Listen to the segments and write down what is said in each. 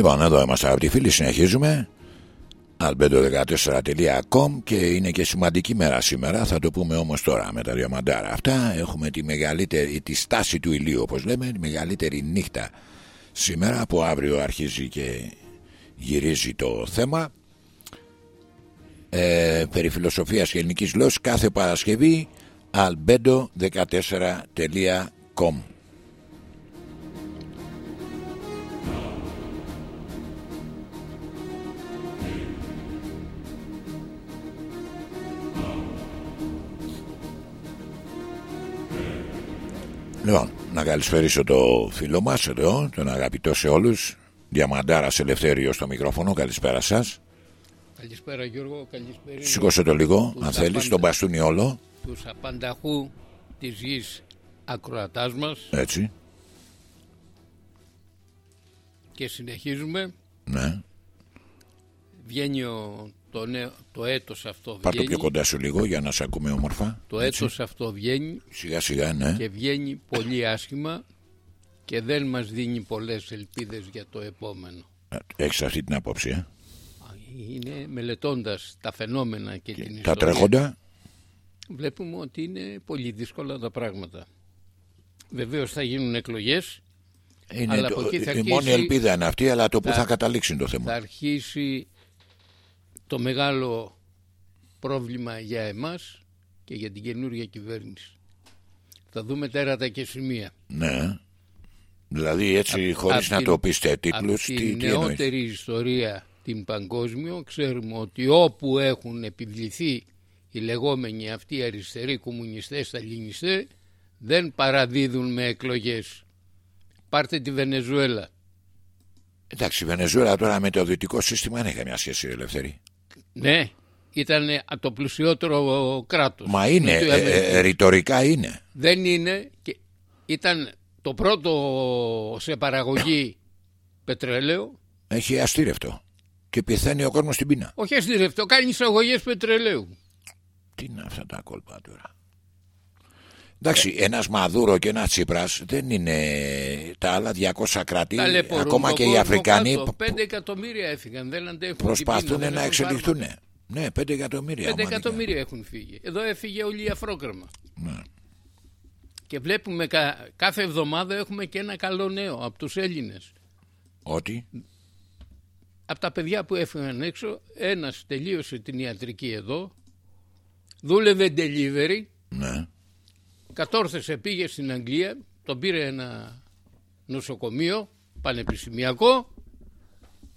Λοιπόν, εδώ είμαστε αγαπητοί φίλοι, συνεχίζουμε. albedo14.com και είναι και σημαντική μέρα σήμερα. Θα το πούμε όμως τώρα με τα διαμαντάρα αυτά. Έχουμε τη μεγαλύτερη, τη στάση του ηλίου, όπως λέμε, τη μεγαλύτερη νύχτα σήμερα. Από αύριο αρχίζει και γυρίζει το θέμα. Ε, περί φιλοσοφίας και ελληνικής γλώσσης κάθε Παρασκευή albedo14.com Λοιπόν, να καλησπέρισω το φίλο μας εδώ, τον αγαπητό σε όλους Διαμαντάρας Ελευθέριο στο μικρόφωνο, καλησπέρα σας. Καλησπέρα Γιώργο, καλησπέρα. Σήκωσε το λίγο, αν θέλεις, τον μπαστούνι όλο. Τους απανταχού της γης ακροατάς μας. Έτσι. Και συνεχίζουμε. Ναι. Βγαίνει ο, το, νέο, το έτος αυτό Πάρ' το βγαίνει. πιο κοντά σου λίγο για να σε ακούμε όμορφα Το Έτσι. έτος αυτό βγαίνει Σιγά σιγά ναι. και βγαίνει πολύ άσχημα Και δεν μας δίνει πολλές ελπίδες για το επόμενο. Έχεις αυτή την άποψη ε; Είναι μελετώντας τα φαινόμενα και, την Τα ιστορία. τρέχοντα Βλέπουμε ότι είναι πολύ δύσκολα τα πράγματα. Βεβαίως θα γίνουν εκλογές είναι Αλλά το, από εκεί θα Η αρχίσει- μόνη ελπίδα είναι αυτή Αλλά το που θα- θα καταλήξει είναι το θέμα. θα αρχίσει το μεγάλο πρόβλημα για εμάς και για την καινούργια κυβέρνηση. Θα δούμε τέρατα και σημεία. Ναι Δηλαδή έτσι χωρίς απ' να την- το πείστε Από τίτλους τη τι, τι εννοείς; νεότερη ιστορία την παγκόσμιο ξέρουμε ότι όπου έχουν επιβληθεί οι λεγόμενοι αυτοί αριστεροί κομμουνιστές, σταλινιστές δεν παραδίδουν με εκλογές. Πάρτε τη Βενεζουέλα. Εντάξει η Βενεζουέλα τώρα με το δυτικό σύστημα δεν έχει καμιά σχέση ελευθερή Ναι, ήταν το πλουσιότερο κράτος. Μα είναι, Νότιο ε, Αμερική. ε, ρητορικά είναι. Δεν είναι και ήταν το πρώτο σε παραγωγή πετρελαίου Έχει αστήρευτο Και πεθαίνει ο κόσμος στην πείνα. Όχι αστηρευτό, κάνει εισαγωγές πετρελαίου. Τι είναι αυτά τα κόλπα τώρα Εντάξει, ένας Μαδούρο και ένας Τσίπρας δεν είναι τα άλλα 200 κράτη, Ταλαιπωρούν ακόμα τον και οι κόσμο Αφρικανοί κάτω. που Πέντε εκατομμύρια έφυγαν δεν αντέχουν την προσπαθούν πείνα, δεν να έχουν εξελιχθούν. φάρμακα. Ναι, 5 εκατομμύρια. Πέντε ομαδικά. εκατομμύρια έχουν φύγει εδώ έφυγε όλη η αφρόκρεμα Ναι. και βλέπουμε κα- κάθε εβδομάδα έχουμε και ένα καλό νέο από τους Έλληνες Ότι, από τα παιδιά που έφυγαν έξω ένας τελείωσε την ιατρική εδώ δούλευε delivery ναι, κατόρθωσε πήγε στην Αγγλία τον πήρε ένα νοσοκομείο πανεπιστημιακό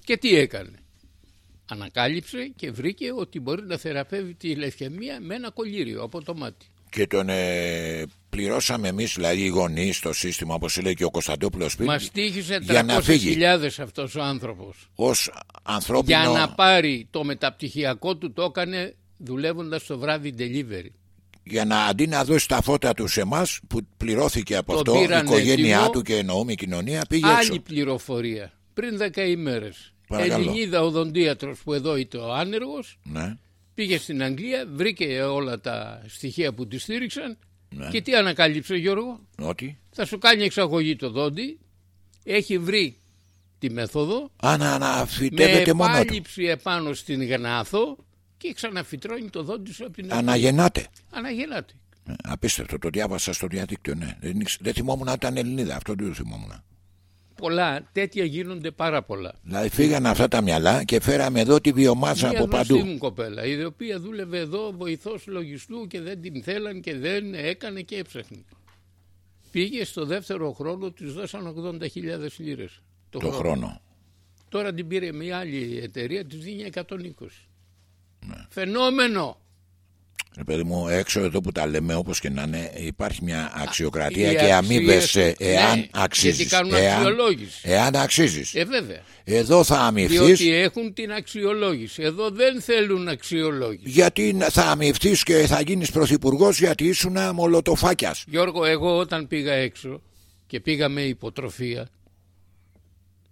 και τι έκανε. Ανακάλυψε και βρήκε ότι μπορεί να θεραπεύει τη λευκαιμία με ένα κολλήριο από το μάτι. Και τον ε, πληρώσαμε εμείς, δηλαδή οι γονείς, το σύστημα, όπως λέει και ο Κωνσταντόπουλος πριν, Μας τύχησε για να φύγει. 300.000 αυτός ο άνθρωπος. Ως ανθρώπινο... για να πάρει το μεταπτυχιακό του το έκανε δουλεύοντας το βράδυ delivery για να αντί να δώσει τα φώτα τους σε εμάς που πληρώθηκε από Τον αυτό η πήραν οικογένειά έτοιμο. του και εννοούμε η κοινωνία πήγε Άλλη έξω. πληροφορία. Πριν 10 ημέρες. Παρακαλώ. Ελληνίδα οδοντίατρος που εδώ ήταν ο άνεργος Ναι, πήγε στην Αγγλία, βρήκε όλα τα στοιχεία που τη στήριξαν ναι. και τι ανακάλυψε Γιώργο; Ότι; Θα σου κάνει εξαγωγή το δόντι, έχει βρει τη μέθοδο Α, να με αναφυτεύεται μόνο του. επάλυψη επάνω στην γνάθο και ξαναφυτρώνει το δόντις σου από την αρχή. Αναγεννάται. Αναγεννάται. Ε, Απίστευτο, το διάβασα στο διαδίκτυο, ναι. Δεν, ήξ- δεν θυμόμουν να ήταν Ελληνίδα, αυτό δεν το θυμόμουν. Πολλά τέτοια γίνονται πάρα πολλά. Δηλαδή φύγανε αυτά τα μυαλά και φέραμε εδώ τη βιομάζα Μια από γνωστή παντού. μου κοπέλα, η οποία δούλευε εδώ βοηθός λογιστού και δεν την θέλαν και δεν έκανε και έψαχνε. Πήγε στο δεύτερο χρόνο, της δώσαν 80.000 λίρες το, Το χρόνο. Τώρα την πήρε μια άλλη εταιρεία, της δίνει 120. Ναι. Φαινόμενο. Ρε παιδί μου, έξω εδώ που τα λέμε όπως και να είναι, υπάρχει μια αξιοκρατία οι και αξίες- αμείβεσαι εάν ναι, αξίζεις. γιατί κάνουν εάν, αξιολόγηση. εάν αξίζεις. Ε βέβαια. Εδώ θα αμυφθείς Διότι έχουν την αξιολόγηση. Εδώ δεν θέλουν αξιολόγηση. γιατί θα αμυφθείς και θα γίνεις πρωθυπουργός γιατί ήσουν μολοτοφάκιας. Γιώργο, εγώ όταν πήγα έξω και πήγα με υποτροφία,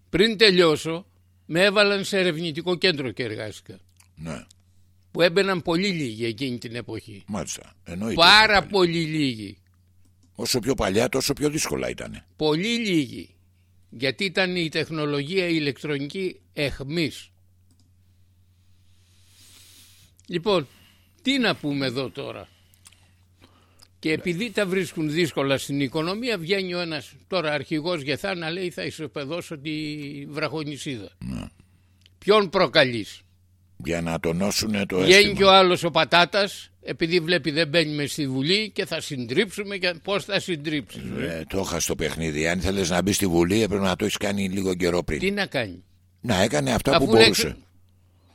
πριν τελειώσω, με έβαλαν σε ερευνητικό κέντρο και εργάστηκα. Ναι, Που έμπαιναν πολύ λίγοι εκείνη την εποχή. μάλιστα. Εννοείται. Πάρα πολύ λίγοι. Όσο πιο παλιά τόσο πιο δύσκολα ήταν. Πολύ λίγοι. Γιατί ήταν η τεχνολογία η ηλεκτρονική εχμής. Λοιπόν, τι να πούμε εδώ τώρα. Και επειδή τα βρίσκουν δύσκολα στην οικονομία, βγαίνει ο ένας τώρα αρχηγός Γεθά να λέει θα ισοπεδώσω τη βραχονισίδα. Ναι. Ποιον προκαλείς; Για να τονώσουν το Βγαίνει και ο άλλος ο Πατάτας επειδή βλέπει δεν μπαίνουμε στη Βουλή και θα συντρίψουμε και πώς θα συντρίψεις. Ε, το είχα στο παιχνίδι. Αν ήθελες να μπεις στη Βουλή έπρεπε να το έχεις κάνει λίγο καιρό πριν. Τι να κάνει; Να έκανε αυτά που μπορούσε.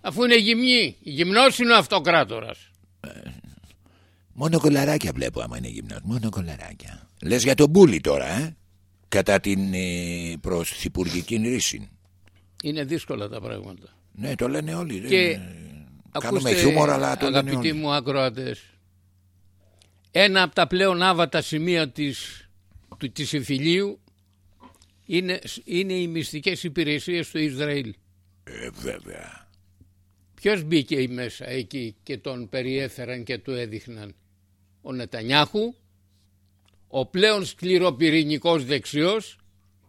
Αφού είναι γυμνή. Γυμνός είναι ο αυτοκράτορας. Ε, μόνο κολαράκια βλέπω άμα είναι γυμνός. Μόνο κολαράκια. Λες για τον Μπούλι τώρα, ε; Κατά την ε, πρωθυπουργική ρίση. Είναι δύσκολα τα πράγματα. Ναι, το λένε όλοι. Και Κάνουμε χιούμορ, αλλά το λένε όλοι. μου ακροατές, ένα από τα πλέον άβατα σημεία της, του, της εφηλίου είναι, είναι οι μυστικές υπηρεσίες του Ισραήλ. Ε, βέβαια. Ποιος μπήκε μέσα εκεί και τον περιέφεραν και του έδειχναν; Ο Νετανιάχου, ο πλέον σκληροπυρηνικός δεξιός,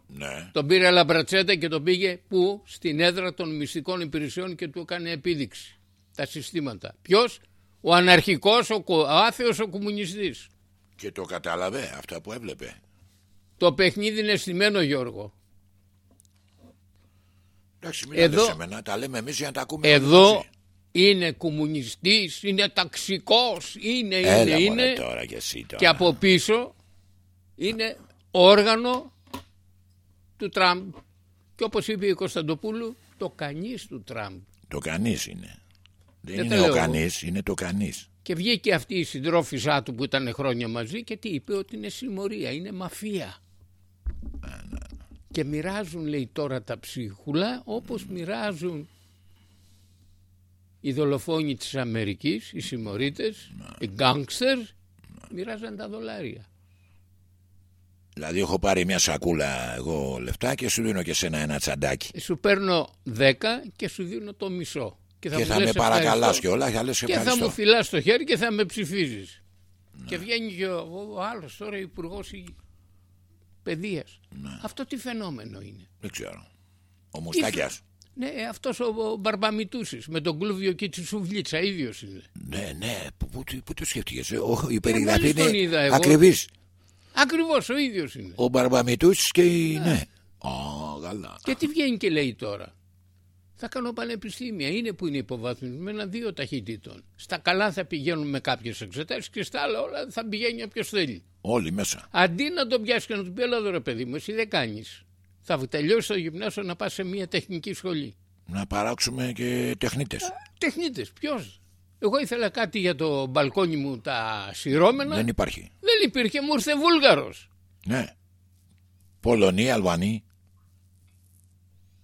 ναι. τον πήρε λαμπρατσέτα και τον πήγε που στην έδρα των μυστικών υπηρεσιών και του έκανε επίδειξη τα συστήματα. Ποιος, ο αναρχικός, ο, ο άθεος, ο κομμουνιστής. Και το κατάλαβε αυτά που έβλεπε. Το παιχνίδι είναι στημένο Γιώργο. Εντάξει, μην εδώ, σε μένα, τα λέμε εμείς για να τα ακούμε. Εδώ είναι κομμουνιστής, είναι ταξικός, είναι, Έλα, είναι, είναι. Τώρα και, εσύ τώρα. και από πίσω είναι όργανο του Τραμπ. Και όπως είπε η Κωνσταντοπούλου, το κανείς του Τραμπ. Το κανείς είναι. Δεν, είναι ο κανείς, είναι το κανείς. Και βγήκε αυτή η συντρόφισά του που ήταν χρόνια μαζί και τι είπε ότι είναι συμμορία, είναι μαφία. Και μοιράζουν λέει τώρα τα ψίχουλα όπως μοιράζουν οι δολοφόνοι της Αμερικής, οι συμμορίτες, οι γκάγκστερς, μοιράζαν τα δολάρια. Δηλαδή έχω πάρει μια σακούλα εγώ λεφτά και σου δίνω και σένα ένα τσαντάκι. Σου παίρνω δέκα και σου δίνω το μισό. Και θα, και θα με παρακαλάς και όλα και, και θα μου φυλάς το χέρι και θα με ψηφίζεις. Ναι. Και βγαίνει και ο, ο άλλος τώρα υπουργός παιδείας. Ναι. Αυτό τι φαινόμενο είναι; Δεν ξέρω. Ο Μουστάκιας. Ναι, αυτός ο, ο Μπαρμπαμιτούση με τον κλούβιο και τη σουβλίτσα, ίδιος είναι. Ναι, ναι, πού, πού, το σκέφτηκες. Ε; η περιγραφή είναι ακριβής. Ακριβώς ο ίδιος είναι. Ο Μπαρμπαμιτούση και η. Ναι. ναι. Oh, Και τι βγαίνει και λέει τώρα θα κάνω πανεπιστήμια. Είναι που είναι υποβαθμισμένα δύο ταχύτητων. Στα καλά θα πηγαίνουν με κάποιες εξετάσεις και στα άλλα όλα θα πηγαίνει όποιος θέλει. Όλοι μέσα. Αντί να τον πιάσεις και να του πει: Ελά, ρε παιδί μου, εσύ δεν κάνεις. Θα τελειώσει το γυμνάσιο να πας σε μια τεχνική σχολή. Να παράξουμε και τεχνίτες. Τεχνίτες, ποιος; Εγώ ήθελα κάτι για το μπαλκόνι μου τα σειρώμενα. Δεν υπάρχει. Δεν υπήρχε, μου ήρθε Βούλγαρος. Ναι. Πολωνία, Αλβανοί.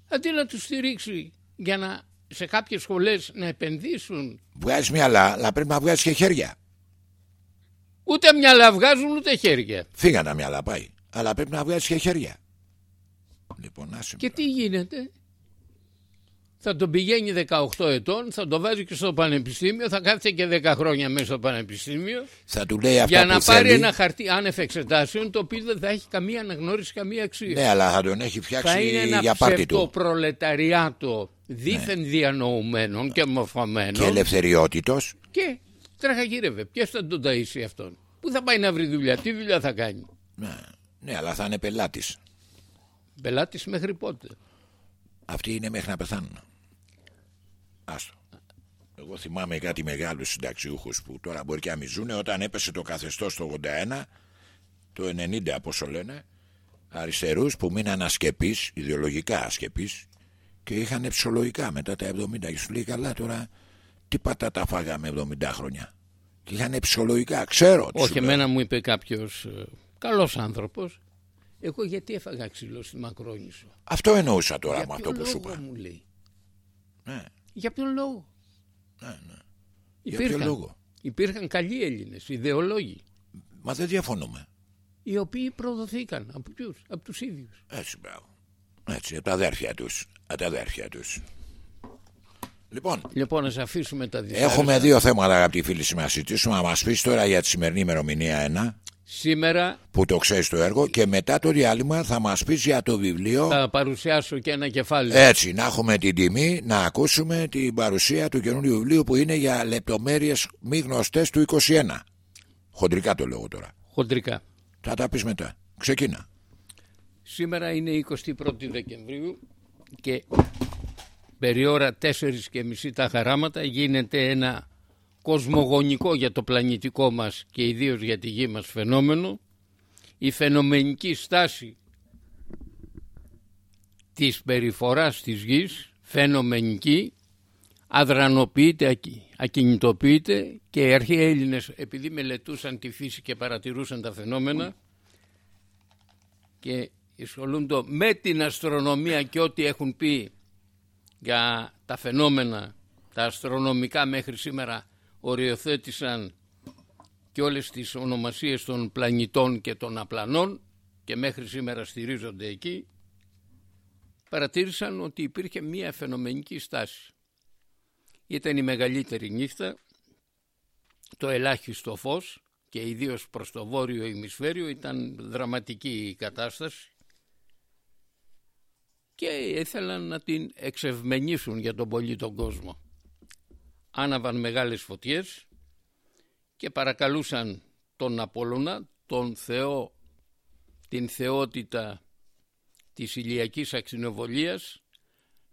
Αντί να τους στηρίξει για να σε κάποιες σχολές να επενδύσουν. Βγάζεις μυαλά, αλλά πρέπει να βγάζεις και χέρια. Ούτε μυαλά βγάζουν ούτε χέρια. Φύγανε τα μυαλά πάει. Αλλά πρέπει να βγάζεις και χέρια. Λοιπόν, και τι γίνεται; Θα τον πηγαίνει 18 ετών, θα το βάζει και στο πανεπιστήμιο, θα κάθεται και 10 χρόνια μέσα στο πανεπιστήμιο. Θα του λέει αυτά για να πάρει θέλει. ένα χαρτί άνευ εξετάσεων, το οποίο δεν θα έχει καμία αναγνώριση, καμία αξία. Ναι, αλλά θα τον έχει φτιάξει θα είναι ένα για πάρτι του. προλεταριάτο δίθεν ναι. διανοουμένων και μορφωμένων. Και ελευθεριότητος. Και τραχαγύρευε. Ποιος θα τον ταΐσει αυτόν; Πού θα πάει να βρει δουλειά, τι δουλειά θα κάνει; Ναι, ναι αλλά θα είναι πελάτης. Πελάτης μέχρι πότε; Αυτοί είναι μέχρι να πεθάνουν. Άστο. Εγώ θυμάμαι κάτι μεγάλους συνταξιούχους που τώρα μπορεί και να μιζούν όταν έπεσε το καθεστώς το 81 το 90 πόσο λένε αριστερούς που μείναν ασκεπείς, ιδεολογικά ασκεπείς και είχαν ψολογικά μετά τα 70 και σου λέει καλά τώρα τι πατάτα φάγαμε 70 χρόνια και είχαν ψολογικά, ξέρω Όχι εμένα μου είπε κάποιος ε, καλός άνθρωπος εγώ γιατί έφαγα ξύλο στη Μακρόνισο Αυτό εννοούσα τώρα με αυτό που σου είπα. μου λέει; Ναι. Για ποιον λόγο; Ναι, ναι. Υπήρχαν, Για ποιον λόγο; Υπήρχαν καλοί Έλληνες, ιδεολόγοι. Μα δεν διαφωνούμε. Οι οποίοι προδοθήκαν από ποιους, από τους ίδιους. Έτσι, μπράβο. Έτσι, από τα αδέρφια τους. Από τα αδέρφια τους. Λοιπόν, λοιπόν, να αφήσουμε τα δυσάρεστα. Έχουμε δύο θέματα, αγαπητοί φίλοι, να συζητήσουμε. Να μας πεις τώρα για τη σημερινή ημερομηνία ένα. Σήμερα που το ξέρεις το έργο και μετά το διάλειμμα θα μας πεις για το βιβλίο. Θα παρουσιάσω και ένα κεφάλαιο. έτσι να έχουμε την τιμή να ακούσουμε την παρουσία του καινούριου βιβλίου που είναι για λεπτομέρειες μη γνωστές του 21 χοντρικά το λέω τώρα. Χοντρικά. θα τα πεις μετά. Ξεκίνα. Σήμερα είναι 21η Δεκεμβρίου και περί ώρα 4 και μισή τα χαράματα. Γίνεται ένα κοσμογονικό για το πλανητικό μας και ιδίως για τη γη μας φαινόμενο η φαινομενική στάση της περιφοράς της γης φαινομενική αδρανοποιείται, ακινητοποιείται και οι αρχαίοι Έλληνες επειδή μελετούσαν τη φύση και παρατηρούσαν τα φαινόμενα και ασχολούνται με την αστρονομία και ό,τι έχουν πει για τα φαινόμενα τα αστρονομικά μέχρι σήμερα οριοθέτησαν και όλες τις ονομασίες των πλανητών και των απλανών και μέχρι σήμερα στηρίζονται εκεί παρατήρησαν ότι υπήρχε μία φαινομενική στάση. Ήταν η μεγαλύτερη νύχτα, το ελάχιστο φως και ιδίως προς το βόρειο ημισφαίριο ήταν δραματική η κατάσταση και ήθελαν να την εξευμενήσουν για τον πολύ τον κόσμο. Άναβαν μεγάλες φωτιές και παρακαλούσαν τον Απόλλωνα, τον Θεό, την θεότητα της ηλιακής αξινοβολίας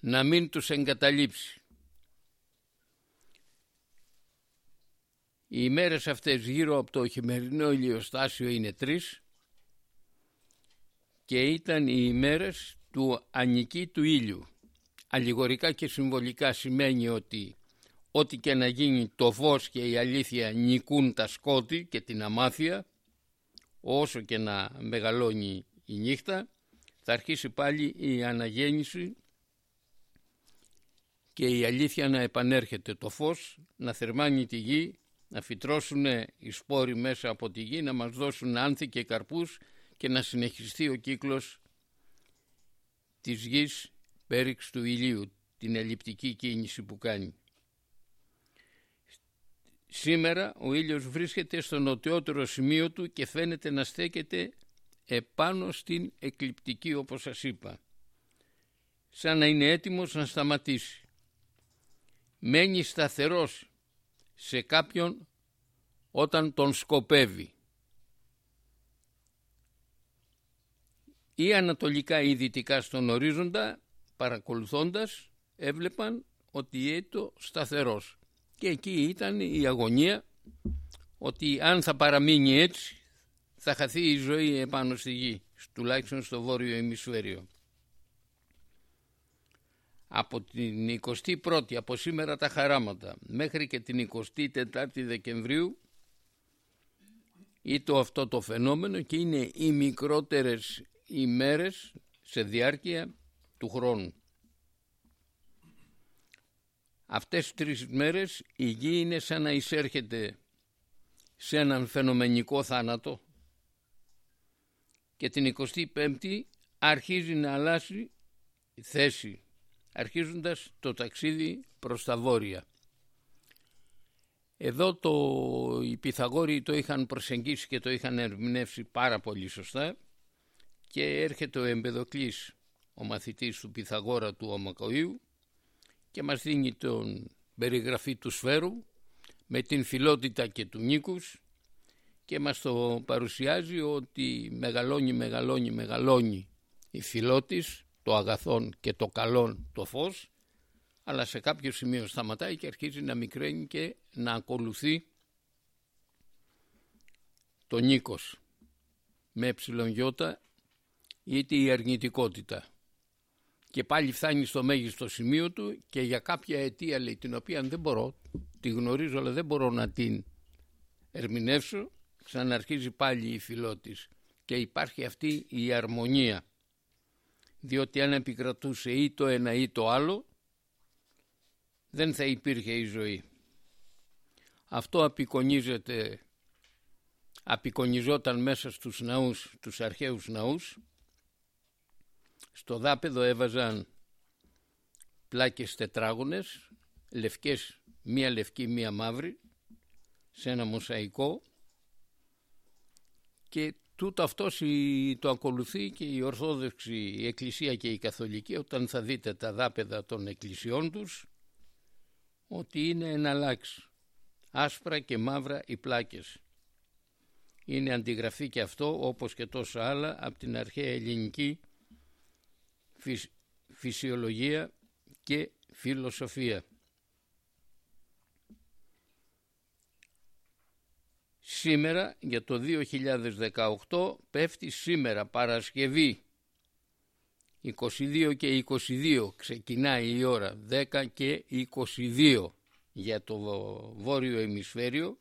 να μην τους εγκαταλείψει. Οι ημέρες αυτές γύρω από το χειμερινό ηλιοστάσιο είναι τρεις και ήταν οι ημέρες του ανική του ήλιου. Αλληγορικά και συμβολικά σημαίνει ότι ό,τι και να γίνει το φως και η αλήθεια νικούν τα σκότη και την αμάθεια όσο και να μεγαλώνει η νύχτα θα αρχίσει πάλι η αναγέννηση και η αλήθεια να επανέρχεται το φως, να θερμάνει τη γη, να φυτρώσουν οι σπόροι μέσα από τη γη, να μας δώσουν άνθη και καρπούς και να συνεχιστεί ο κύκλος της γης πέριξ του ηλίου, την ελλειπτική κίνηση που κάνει. Σήμερα ο ήλιος βρίσκεται στο νοτιότερο σημείο του και φαίνεται να στέκεται επάνω στην εκλειπτική όπως σας είπα. Σαν να είναι έτοιμος να σταματήσει. Μένει σταθερός σε κάποιον όταν τον σκοπεύει. ή ανατολικά ή δυτικά στον ορίζοντα παρακολουθώντας έβλεπαν ότι έτο σταθερός και εκεί ήταν η αγωνία ότι αν θα παραμείνει έτσι θα χαθεί η ζωή επάνω στη γη τουλάχιστον στο βόρειο ημισφαίριο από την 21η από σήμερα τα χαράματα μέχρι και την 24η Δεκεμβρίου ή το αυτό το φαινόμενο και είναι οι μικρότερες ημέρες σε διάρκεια του χρόνου. Αυτές τις τρεις μέρες η γη είναι σαν να εισέρχεται σε έναν φαινομενικό θάνατο και την 25η αρχίζει να αλλάζει θέση αρχίζοντας το ταξίδι προς τα βόρεια. Εδώ το, οι Pythagόροι το είχαν προσεγγίσει και το είχαν ερμηνεύσει πάρα πολύ σωστά και έρχεται ο Εμπεδοκλής, ο μαθητής του Πυθαγόρα του Ομακοίου και μας δίνει τον περιγραφή του σφαίρου με την φιλότητα και του νίκους και μας το παρουσιάζει ότι μεγαλώνει, μεγαλώνει, μεγαλώνει η φιλότης, το αγαθόν και το καλόν το φως αλλά σε κάποιο σημείο σταματάει και αρχίζει να μικραίνει και να ακολουθεί το νίκος με εψιλονγιώτα είτε η αρνητικότητα. Και πάλι φτάνει στο μέγιστο σημείο του και για κάποια αιτία λέει την οποία δεν μπορώ, τη γνωρίζω αλλά δεν μπορώ να την ερμηνεύσω, ξαναρχίζει πάλι η φιλότης και υπάρχει αυτή η αρμονία. Διότι αν επικρατούσε ή το ένα ή το άλλο δεν θα υπήρχε η ζωή. Αυτό απεικονίζεται, απεικονιζόταν μέσα στους ναούς, τους αρχαίους ναούς στο δάπεδο έβαζαν πλάκες τετράγωνες, λευκές, μία λευκή, μία μαύρη, σε ένα μοσαϊκό. Και τούτο αυτό το ακολουθεί και η Ορθόδοξη η Εκκλησία και η Καθολική όταν θα δείτε τα δάπεδα των εκκλησιών τους ότι είναι εναλλάξει άσπρα και μαύρα οι πλάκες. Είναι αντιγραφή και αυτό όπως και τόσα άλλα από την αρχαία ελληνική φυσιολογία και φιλοσοφία. Σήμερα για το 2018 πέφτει σήμερα Παρασκευή 22 και 22 ξεκινάει η ώρα 10 και 22 για το βόρειο ημισφαίριο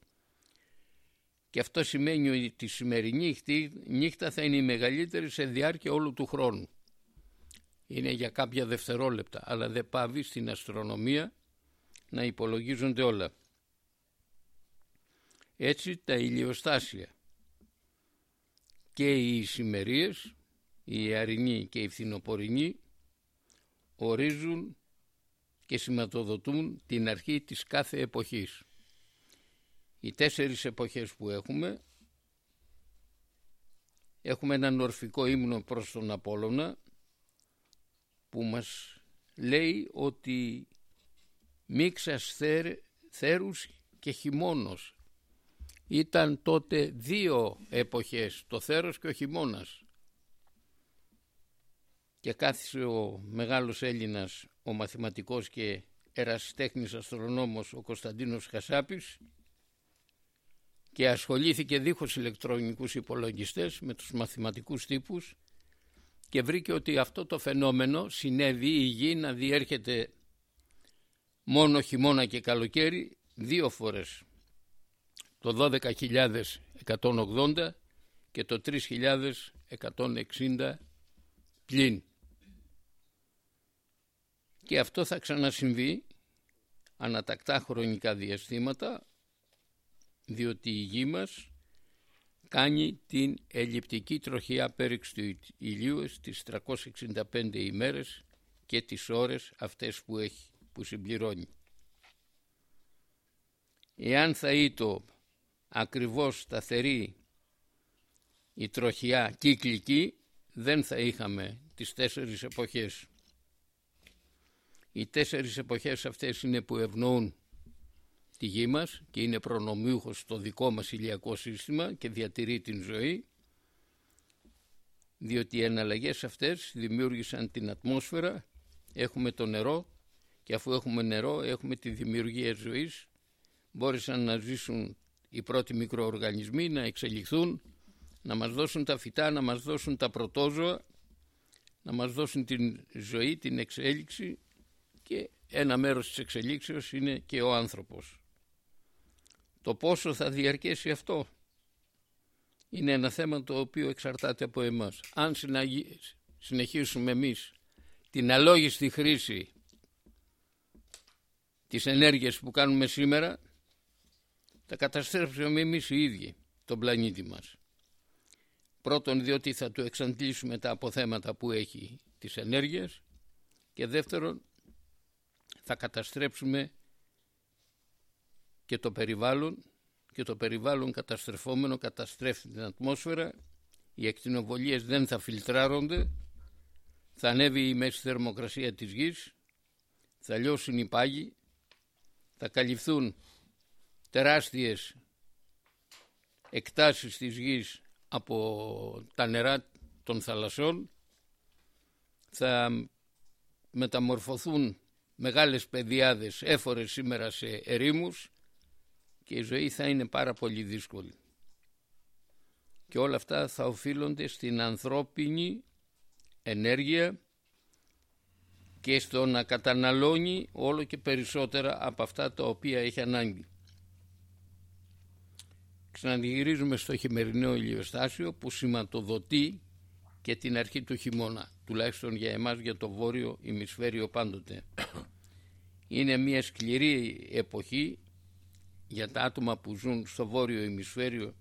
και αυτό σημαίνει ότι τη σημερινή νύχτα θα είναι η μεγαλύτερη σε διάρκεια όλου του χρόνου. Είναι για κάποια δευτερόλεπτα, αλλά δεν πάβει στην αστρονομία να υπολογίζονται όλα. Έτσι τα ηλιοστάσια και οι ησημερίες, η ιαρινή και η φθινοπορεινή, ορίζουν και σηματοδοτούν την αρχή της κάθε εποχής. Οι τέσσερις εποχές που έχουμε έχουμε έναν ορφικό ύμνο προς τον Απόλλωνα που μας λέει ότι μίξας θέρ, θέρους και χειμώνος. Ήταν τότε δύο εποχές το θέρος και ο χειμώνας. Και κάθισε ο μεγάλος Έλληνας ο μαθηματικός και ερασιτέχνης αστρονόμος ο Κωνσταντίνος Χασάπης και ασχολήθηκε δίχως ηλεκτρονικούς υπολογιστές με τους μαθηματικούς τύπους και βρήκε ότι αυτό το φαινόμενο συνέβη η γη να διέρχεται μόνο χειμώνα και καλοκαίρι δύο φορές. Το 12.180 και το 3.160 πλην. Και αυτό θα ξανασυμβεί ανατακτά χρονικά διαστήματα διότι η γη μας κάνει την ελλειπτική τροχιά πέριξη του ηλίου στις 365 ημέρες και τις ώρες αυτές που έχει, που συμπληρώνει. Εάν θα ήταν ακριβώς σταθερή η τροχιά κύκλικη δεν θα είχαμε τις τέσσερις εποχές. Οι τέσσερις εποχές αυτές είναι που ευνοούν τη γη μας και είναι προνομιούχος στο δικό μας ηλιακό σύστημα και διατηρεί την ζωή διότι οι εναλλαγές αυτές δημιούργησαν την ατμόσφαιρα, έχουμε το νερό και αφού έχουμε νερό έχουμε τη δημιουργία ζωής μπόρεσαν να ζήσουν οι πρώτοι μικροοργανισμοί να εξελιχθούν να μας δώσουν τα φυτά, να μας δώσουν τα πρωτόζωα να μας δώσουν την ζωή, την εξέλιξη και ένα μέρος της εξελίξεως είναι και ο άνθρωπος. Το πόσο θα διαρκέσει αυτό είναι ένα θέμα το οποίο εξαρτάται από εμάς. Αν συνεχίσουμε εμείς την αλόγιστη χρήση της ενέργειας που κάνουμε σήμερα θα καταστρέψουμε εμείς οι ίδιοι τον πλανήτη μας. Πρώτον διότι θα του εξαντλήσουμε τα αποθέματα που έχει της ενέργειας και δεύτερον θα καταστρέψουμε και το περιβάλλον και το περιβάλλον καταστρεφόμενο καταστρέφει την ατμόσφαιρα. Οι εκτινοβολίες δεν θα φιλτράρονται. Θα ανέβει η μέση θερμοκρασία της γης. Θα λιώσουν οι πάγοι. Θα καλυφθούν τεράστιες εκτάσεις της γης από τα νερά των θαλασσών. Θα μεταμορφωθούν μεγάλες πεδιάδες έφορες σήμερα σε ερήμους και η ζωή θα είναι πάρα πολύ δύσκολη. Και όλα αυτά θα οφείλονται στην ανθρώπινη ενέργεια και στο να καταναλώνει όλο και περισσότερα από αυτά τα οποία έχει ανάγκη. Ξαναγυρίζουμε στο χειμερινό ηλιοστάσιο που σηματοδοτεί και την αρχή του χειμώνα, τουλάχιστον για εμάς για το βόρειο ημισφαίριο πάντοτε. Είναι μια σκληρή εποχή για τα άτομα που ζουν στο βόρειο ημισφαίριο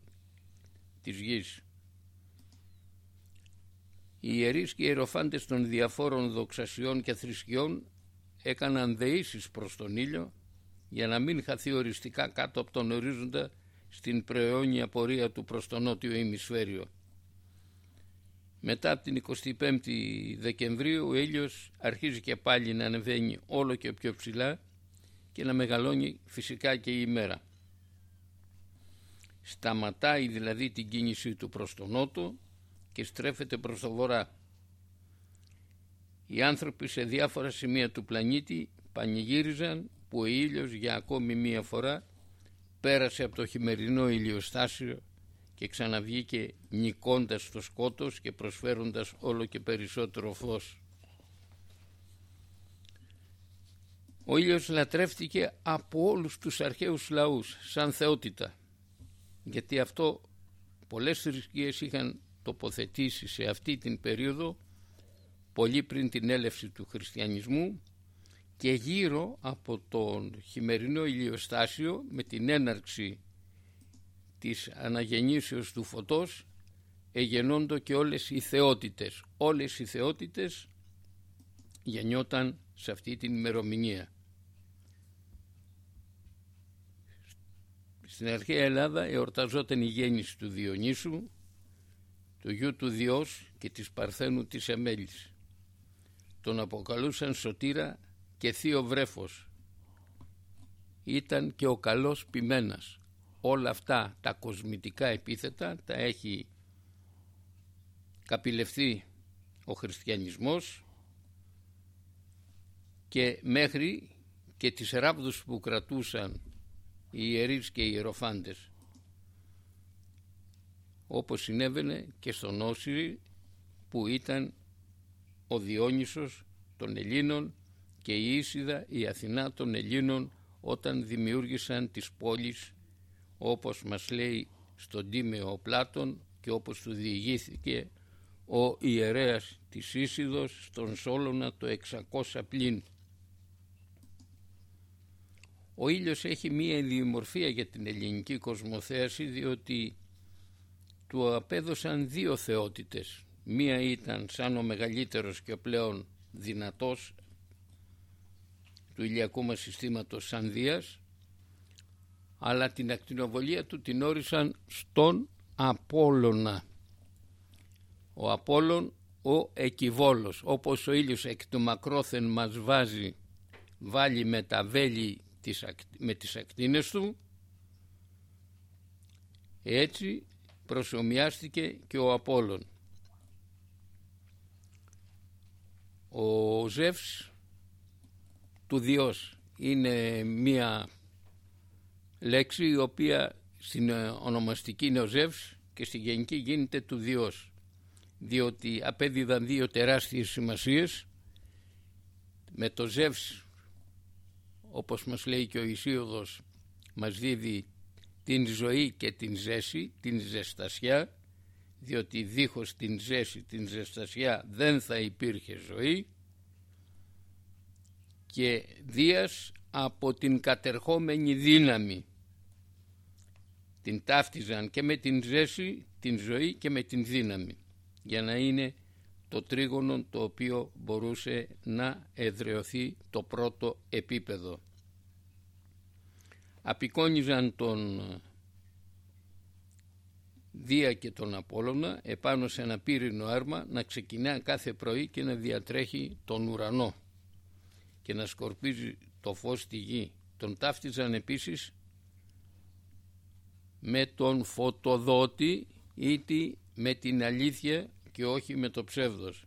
της γης. Οι ιερείς και οι ιεροφάντες των διαφόρων δοξασιών και θρησκειών έκαναν δεήσεις προς τον ήλιο για να μην χαθεί οριστικά κάτω από τον ορίζοντα στην προαιώνια πορεία του προς το νότιο ημισφαίριο. Μετά από την 25η Δεκεμβρίου ο ήλιος αρχίζει και πάλι να ανεβαίνει όλο και πιο ψηλά και να μεγαλώνει φυσικά και η ημέρα. Σταματάει δηλαδή την κίνησή του προς τον νότο και στρέφεται προς το βορρά. Οι άνθρωποι σε διάφορα σημεία του πλανήτη πανηγύριζαν που ο ήλιος για ακόμη μία φορά πέρασε από το χειμερινό ηλιοστάσιο και ξαναβγήκε νικώντας το σκότος και προσφέροντας όλο και περισσότερο φως. Ο ήλιος λατρεύτηκε από όλους τους αρχαίους λαούς σαν θεότητα γιατί αυτό πολλές θρησκείες είχαν τοποθετήσει σε αυτή την περίοδο πολύ πριν την έλευση του χριστιανισμού και γύρω από τον χειμερινό ηλιοστάσιο με την έναρξη της αναγεννήσεως του φωτός εγεννώνται και όλες οι θεότητες. Όλες οι θεότητες γεννιόταν σε αυτή την ημερομηνία. Στην αρχαία Ελλάδα εορταζόταν η γέννηση του Διονύσου, του γιου του Διός και της Παρθένου της Εμέλης. Τον αποκαλούσαν σωτήρα και θείο βρέφος. Ήταν και ο καλός ποιμένας. Όλα αυτά τα κοσμητικά επίθετα τα έχει καπηλευθεί ο χριστιανισμός και μέχρι και τις ράβδους που κρατούσαν οι ιερείς και οι ιεροφάντες όπως συνέβαινε και στον Όσυρη που ήταν ο Διόνυσος των Ελλήνων και η Ίσιδα η Αθηνά των Ελλήνων όταν δημιούργησαν τις πόλεις όπως μας λέει στον Τίμιο ο Πλάτων και όπως του διηγήθηκε ο ιερέας της Ίσιδος στον Σόλωνα το 600 πλήν. Ο ήλιος έχει μία ιδιομορφία για την ελληνική κοσμοθέαση διότι του απέδωσαν δύο θεότητες. Μία ήταν σαν ο μεγαλύτερος και ο πλέον δυνατός του ηλιακού μας συστήματος σαν Δίας αλλά την ακτινοβολία του την όρισαν στον Απόλλωνα. Ο Απόλλων ο Εκιβόλος όπως ο ήλιος εκ του μακρόθεν μας βάζει βάλει με τα βέλη με τις ακτίνες του έτσι προσωμιάστηκε και ο Απόλλων. Ο Ζεύς του Διός είναι μία λέξη η οποία στην ονομαστική είναι ο Ζεύς και στη γενική γίνεται του Διός διότι απέδιδαν δύο τεράστιες σημασίες με το Ζεύς όπως μας λέει και ο Ισίωδος μας δίδει την ζωή και την ζέση, την ζεστασιά διότι δίχως την ζέση, την ζεστασιά δεν θα υπήρχε ζωή και δίας από την κατερχόμενη δύναμη. Την ταύτιζαν και με την ζέση, την ζωή και με την δύναμη για να είναι το τρίγωνο το οποίο μπορούσε να εδρεωθεί το πρώτο επίπεδο. Απεικόνιζαν τον Δία και τον Απόλλωνα επάνω σε ένα πύρινο άρμα να ξεκινά κάθε πρωί και να διατρέχει τον ουρανό και να σκορπίζει το φως στη γη. Τον ταύτιζαν επίσης με τον φωτοδότη ή με την αλήθεια και όχι με το ψεύδος.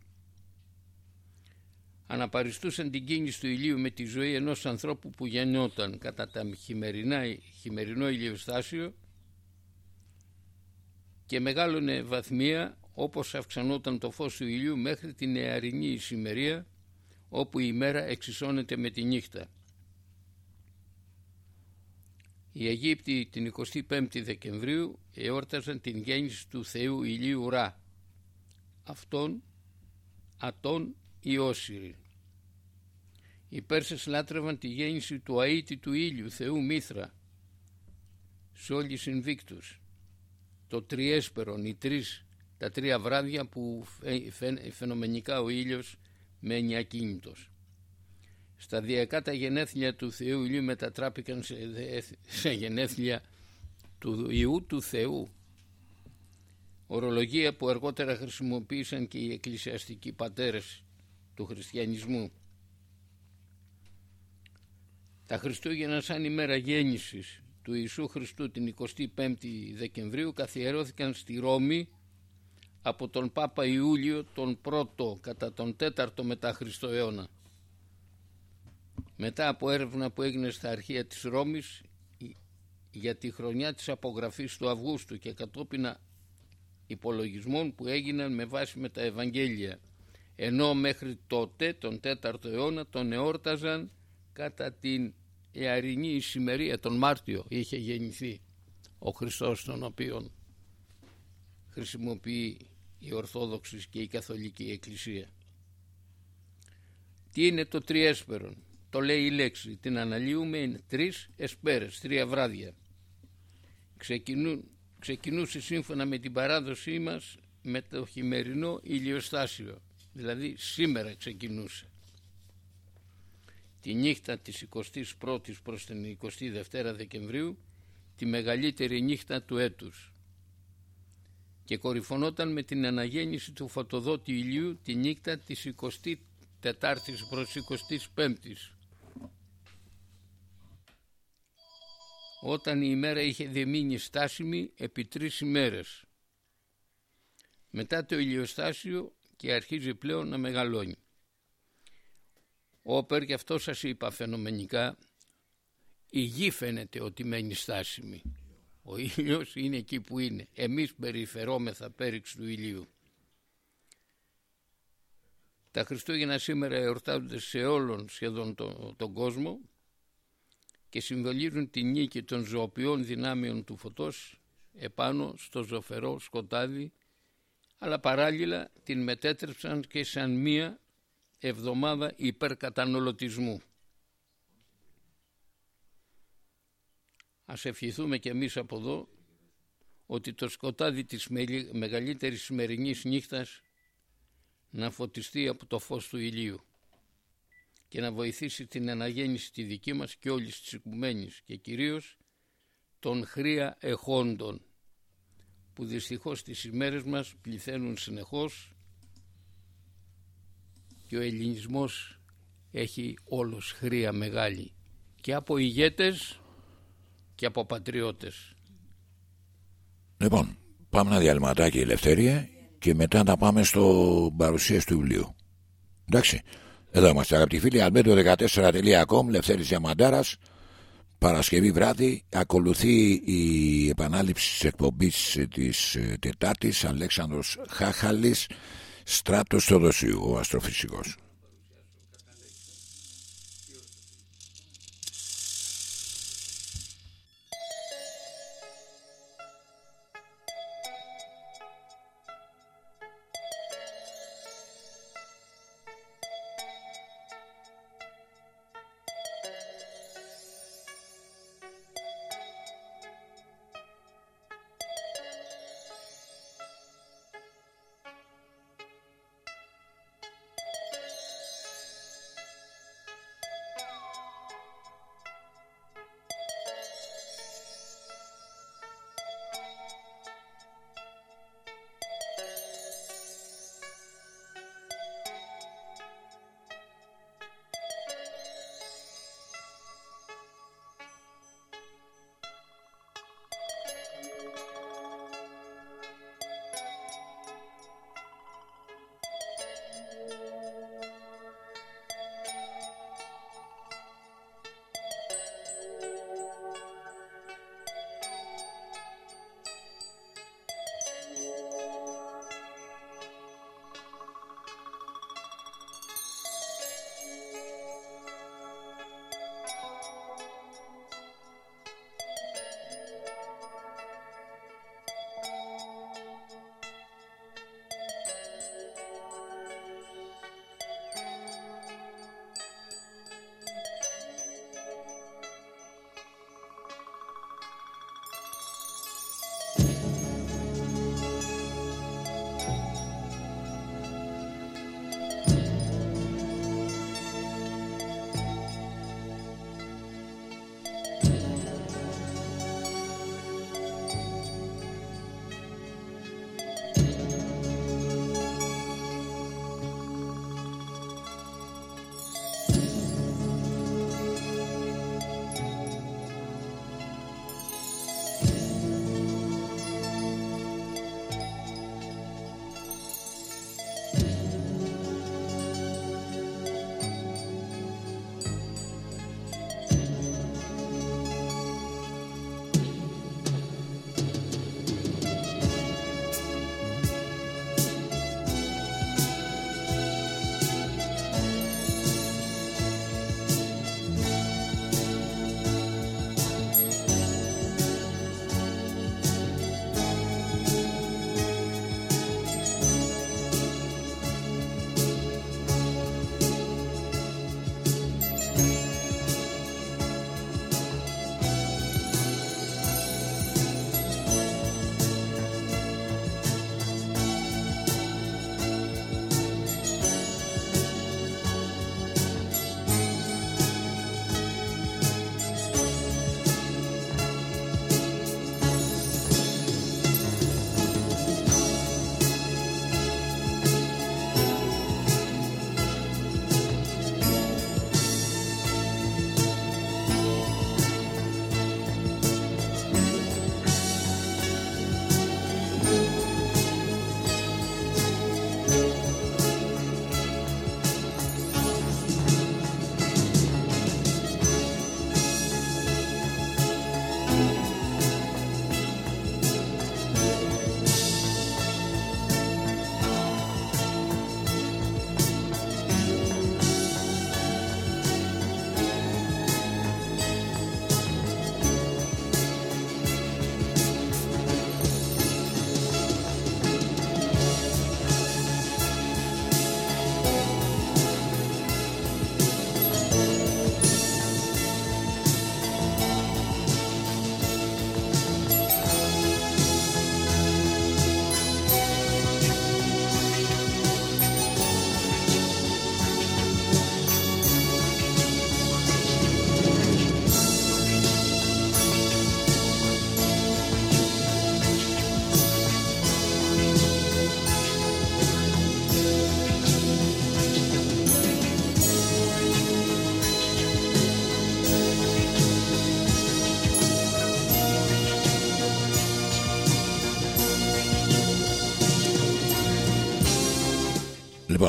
Αναπαριστούσαν την κίνηση του ηλίου με τη ζωή ενός ανθρώπου που γεννιόταν κατά τα χειμερινά, χειμερινό ηλιοστάσιο και μεγάλωνε βαθμία όπως αυξανόταν το φως του ηλίου μέχρι την νεαρινή ησημερία όπου η μέρα εξισώνεται με τη νύχτα. Οι Αιγύπτιοι την 25η Δεκεμβρίου εόρταζαν την γέννηση του Θεού Ηλίου Ρα αυτόν Ατών ή Όσυρη. Οι Πέρσες λάτρευαν τη γέννηση του αήτη του ήλιου Θεού Μήθρα όλης Συνβίκτους το τριέσπερον, οι τρεις, τα τρία βράδια που φαινομενικά ο ήλιος μένει ακίνητος. Σταδιακά τα γενέθλια του Θεού Ηλίου μετατράπηκαν σε, σε γενέθλια του Ιού του Θεού. Ορολογία που αργότερα χρησιμοποίησαν και οι εκκλησιαστικοί πατέρες του χριστιανισμού. Τα Χριστούγεννα σαν ημέρα γέννησης του Ιησού Χριστού την 25η Δεκεμβρίου καθιερώθηκαν στη Ρώμη από τον Πάπα Ιούλιο τον πρώτο κατά τον τέταρτο μετά Χριστό αιώνα. Μετά από έρευνα που έγινε στα αρχεία της Ρώμης για τη χρονιά της απογραφής του Αυγούστου και κατόπιν υπολογισμών που έγιναν με βάση με τα Ευαγγέλια ενώ μέχρι τότε τον 4ο αιώνα τον εόρταζαν κατά την Εαρινή Ισημερία τον Μάρτιο είχε γεννηθεί ο Χριστός τον οποίον χρησιμοποιεί η Ορθόδοξη και η Καθολική Εκκλησία. Τι είναι το τριέσπερον, το λέει η λέξη, την αναλύουμε είναι τρεις εσπέρες, τρία βράδια. Ξεκινούν, ξεκινούσε σύμφωνα με την παράδοσή μας με το χειμερινό ηλιοστάσιο, δηλαδή σήμερα ξεκινούσε. Τη νύχτα της 21ης προς την 22η Δεκεμβρίου, τη μεγαλύτερη νύχτα του έτους και κορυφωνόταν με την αναγέννηση του φωτοδότη ηλίου τη νύχτα της 24ης προς 25ης. Όταν η ημέρα είχε δεμείνει στάσιμη επί τρεις ημέρες. Μετά το ηλιοστάσιο και αρχίζει πλέον να μεγαλώνει. Όπερ και αυτό σας είπα φαινομενικά η γη φαίνεται ότι μένει στάσιμη ο ήλιος είναι εκεί που είναι. Εμείς περιφερόμεθα πέριξ του ηλίου. Τα Χριστούγεννα σήμερα εορτάζονται σε όλον σχεδόν τον, τον κόσμο και συμβολίζουν τη νίκη των ζωοποιών δυνάμεων του φωτός επάνω στο ζωφερό σκοτάδι αλλά παράλληλα την μετέτρεψαν και σαν μία εβδομάδα υπερκατανολωτισμού. Ας ευχηθούμε και εμείς από εδώ ότι το σκοτάδι της μεγαλύτερης σημερινής νύχτας να φωτιστεί από το φως του ηλίου και να βοηθήσει την αναγέννηση τη δική μας και όλης της οικουμένης και κυρίως των χρία εχόντων που δυστυχώς τις ημέρες μας πληθαίνουν συνεχώς και ο ελληνισμός έχει όλος χρία μεγάλη και από ηγέτες και από πατριώτες. Λοιπόν, πάμε ένα διαλυματάκι ελευθερία και μετά να πάμε στο παρουσίαση του βιβλίου. Εντάξει, εδώ είμαστε αγαπητοί φίλοι, albedo14.com, Λευθέρης Διαμαντάρας, Παρασκευή βράδυ, ακολουθεί η επανάληψη της εκπομπής της ε, Τετάρτης, Αλέξανδρος Χάχαλης, Στράτος Θοδοσίου, ο αστροφυσικός.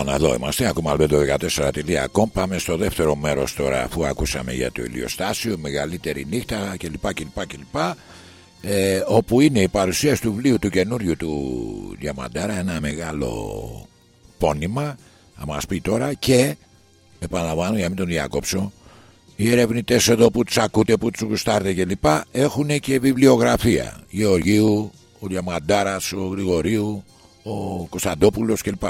Λοιπόν, εδώ είμαστε. Ακόμα albedo14.com. Πάμε στο δεύτερο μέρος τώρα, αφού ακούσαμε για το ηλιοστάσιο, μεγαλύτερη νύχτα κλπ. κλπ, κλπ ε, όπου είναι η παρουσίαση του βιβλίου του καινούριου του Διαμαντάρα, ένα μεγάλο πόνημα, θα μας πει τώρα και επαναλαμβάνω για μην τον διακόψω οι ερευνητές εδώ που του ακούτε, που του γουστάρετε κλπ. έχουν και βιβλιογραφία. Γεωργίου, ο Διαμαντάρας, ο Γρηγορίου, ο Κωνσταντόπουλος κλπ.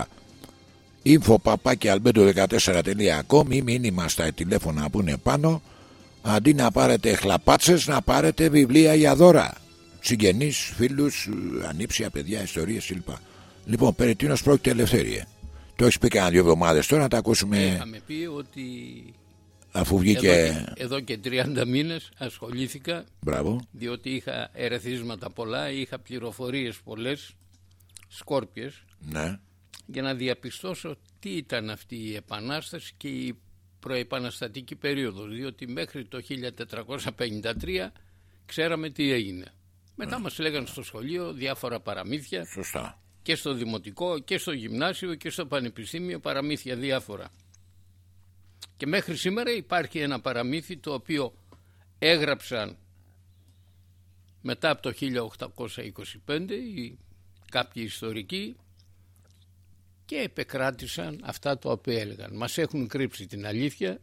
Info παπάκι albedo14.com ή μήνυμα στα τηλέφωνα που είναι πάνω αντί να πάρετε χλαπάτσες να πάρετε βιβλία για δώρα συγγενείς, φίλους, ανήψια, παιδιά, ιστορίες κλπ. Λοιπόν, περί τίνος πρόκειται ελευθερία. Το έχεις πει κανένα δύο εβδομάδες τώρα να τα ακούσουμε. Είχαμε πει ότι. Αφού βγήκε. Εδώ και, εδώ και 30 μήνες ασχολήθηκα. Μπράβο. Διότι είχα ερεθίσματα πολλά, είχα πληροφορίες πολλές, σκόρπιες. Ναι. Για να διαπιστώσω τι ήταν αυτή η επανάσταση και η προεπαναστατική περίοδος διότι μέχρι το 1453 ξέραμε τι έγινε. Μετά μας λέγανε στο σχολείο διάφορα παραμύθια Σωστά. και στο δημοτικό και στο γυμνάσιο και στο πανεπιστήμιο παραμύθια διάφορα. Και μέχρι σήμερα υπάρχει ένα παραμύθι το οποίο έγραψαν μετά από το 1825 οι κάποιοι ιστορικοί και επεκράτησαν αυτά το οποία έλεγαν. Μας έχουν κρύψει την αλήθεια,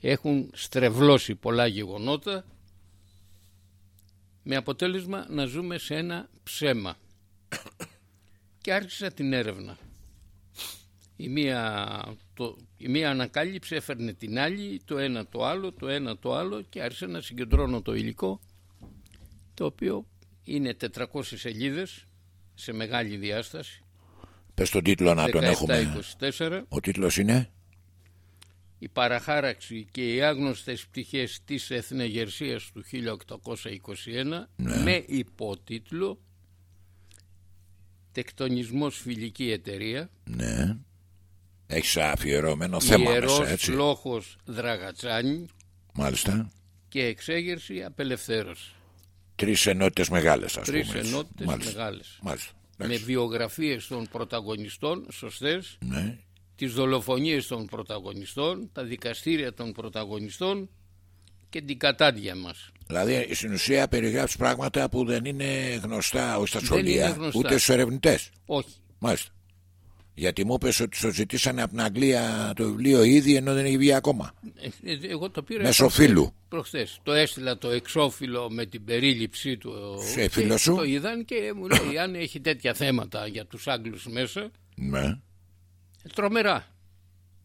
έχουν στρεβλώσει πολλά γεγονότα με αποτέλεσμα να ζούμε σε ένα ψέμα. Και άρχισα την έρευνα. Η μία, το, η μία ανακάλυψη έφερνε την άλλη, το ένα το άλλο, το ένα το άλλο και άρχισα να συγκεντρώνω το υλικό το οποίο είναι 400 σελίδες σε μεγάλη διάσταση Πες τον τίτλο να τον έχουμε. 24. Ο τίτλος είναι; Η παραχάραξη και οι άγνωστες πτυχές της εθνεγερσίας του 1821 Ναι. με υπότιτλο «Τεκτονισμός φιλική εταιρεία» Ναι. Έχεις αφιερωμένο θέμα «Ιερός μέσα, έτσι. λόγος Δραγατσάνη» Μάλιστα. και «Εξέγερση απελευθέρωση». Τρεις ενότητες μεγάλες, ας Τρεις πούμε. έτσι. ενότητες Μάλιστα. μεγάλες. Μάλιστα. Με Εντάξει. βιογραφίες των πρωταγωνιστών σωστές, Ναι. τις δολοφονίες των πρωταγωνιστών, τα δικαστήρια των πρωταγωνιστών και την κατάδια μας. Δηλαδή στην ουσία περιγράψεις πράγματα που δεν είναι γνωστά όχι στα Δεν σχολεία είναι γνωστά. ούτε στους ερευνητές. Όχι. Μάλιστα. Γιατί μου είπες ότι το ζητήσανε από την Αγγλία το βιβλίο ήδη ενώ δεν έχει βγει ακόμα. Ε, ε, Εγώ το πήρα Μέσω φίλου. προχθές. Το έστειλα το εξώφυλλο με την περίληψή του. Σε και φίλο σου. Το είδαν και μου λέει αν έχει τέτοια θέματα για τους Άγγλους μέσα. Ναι. ε, Τρομερά.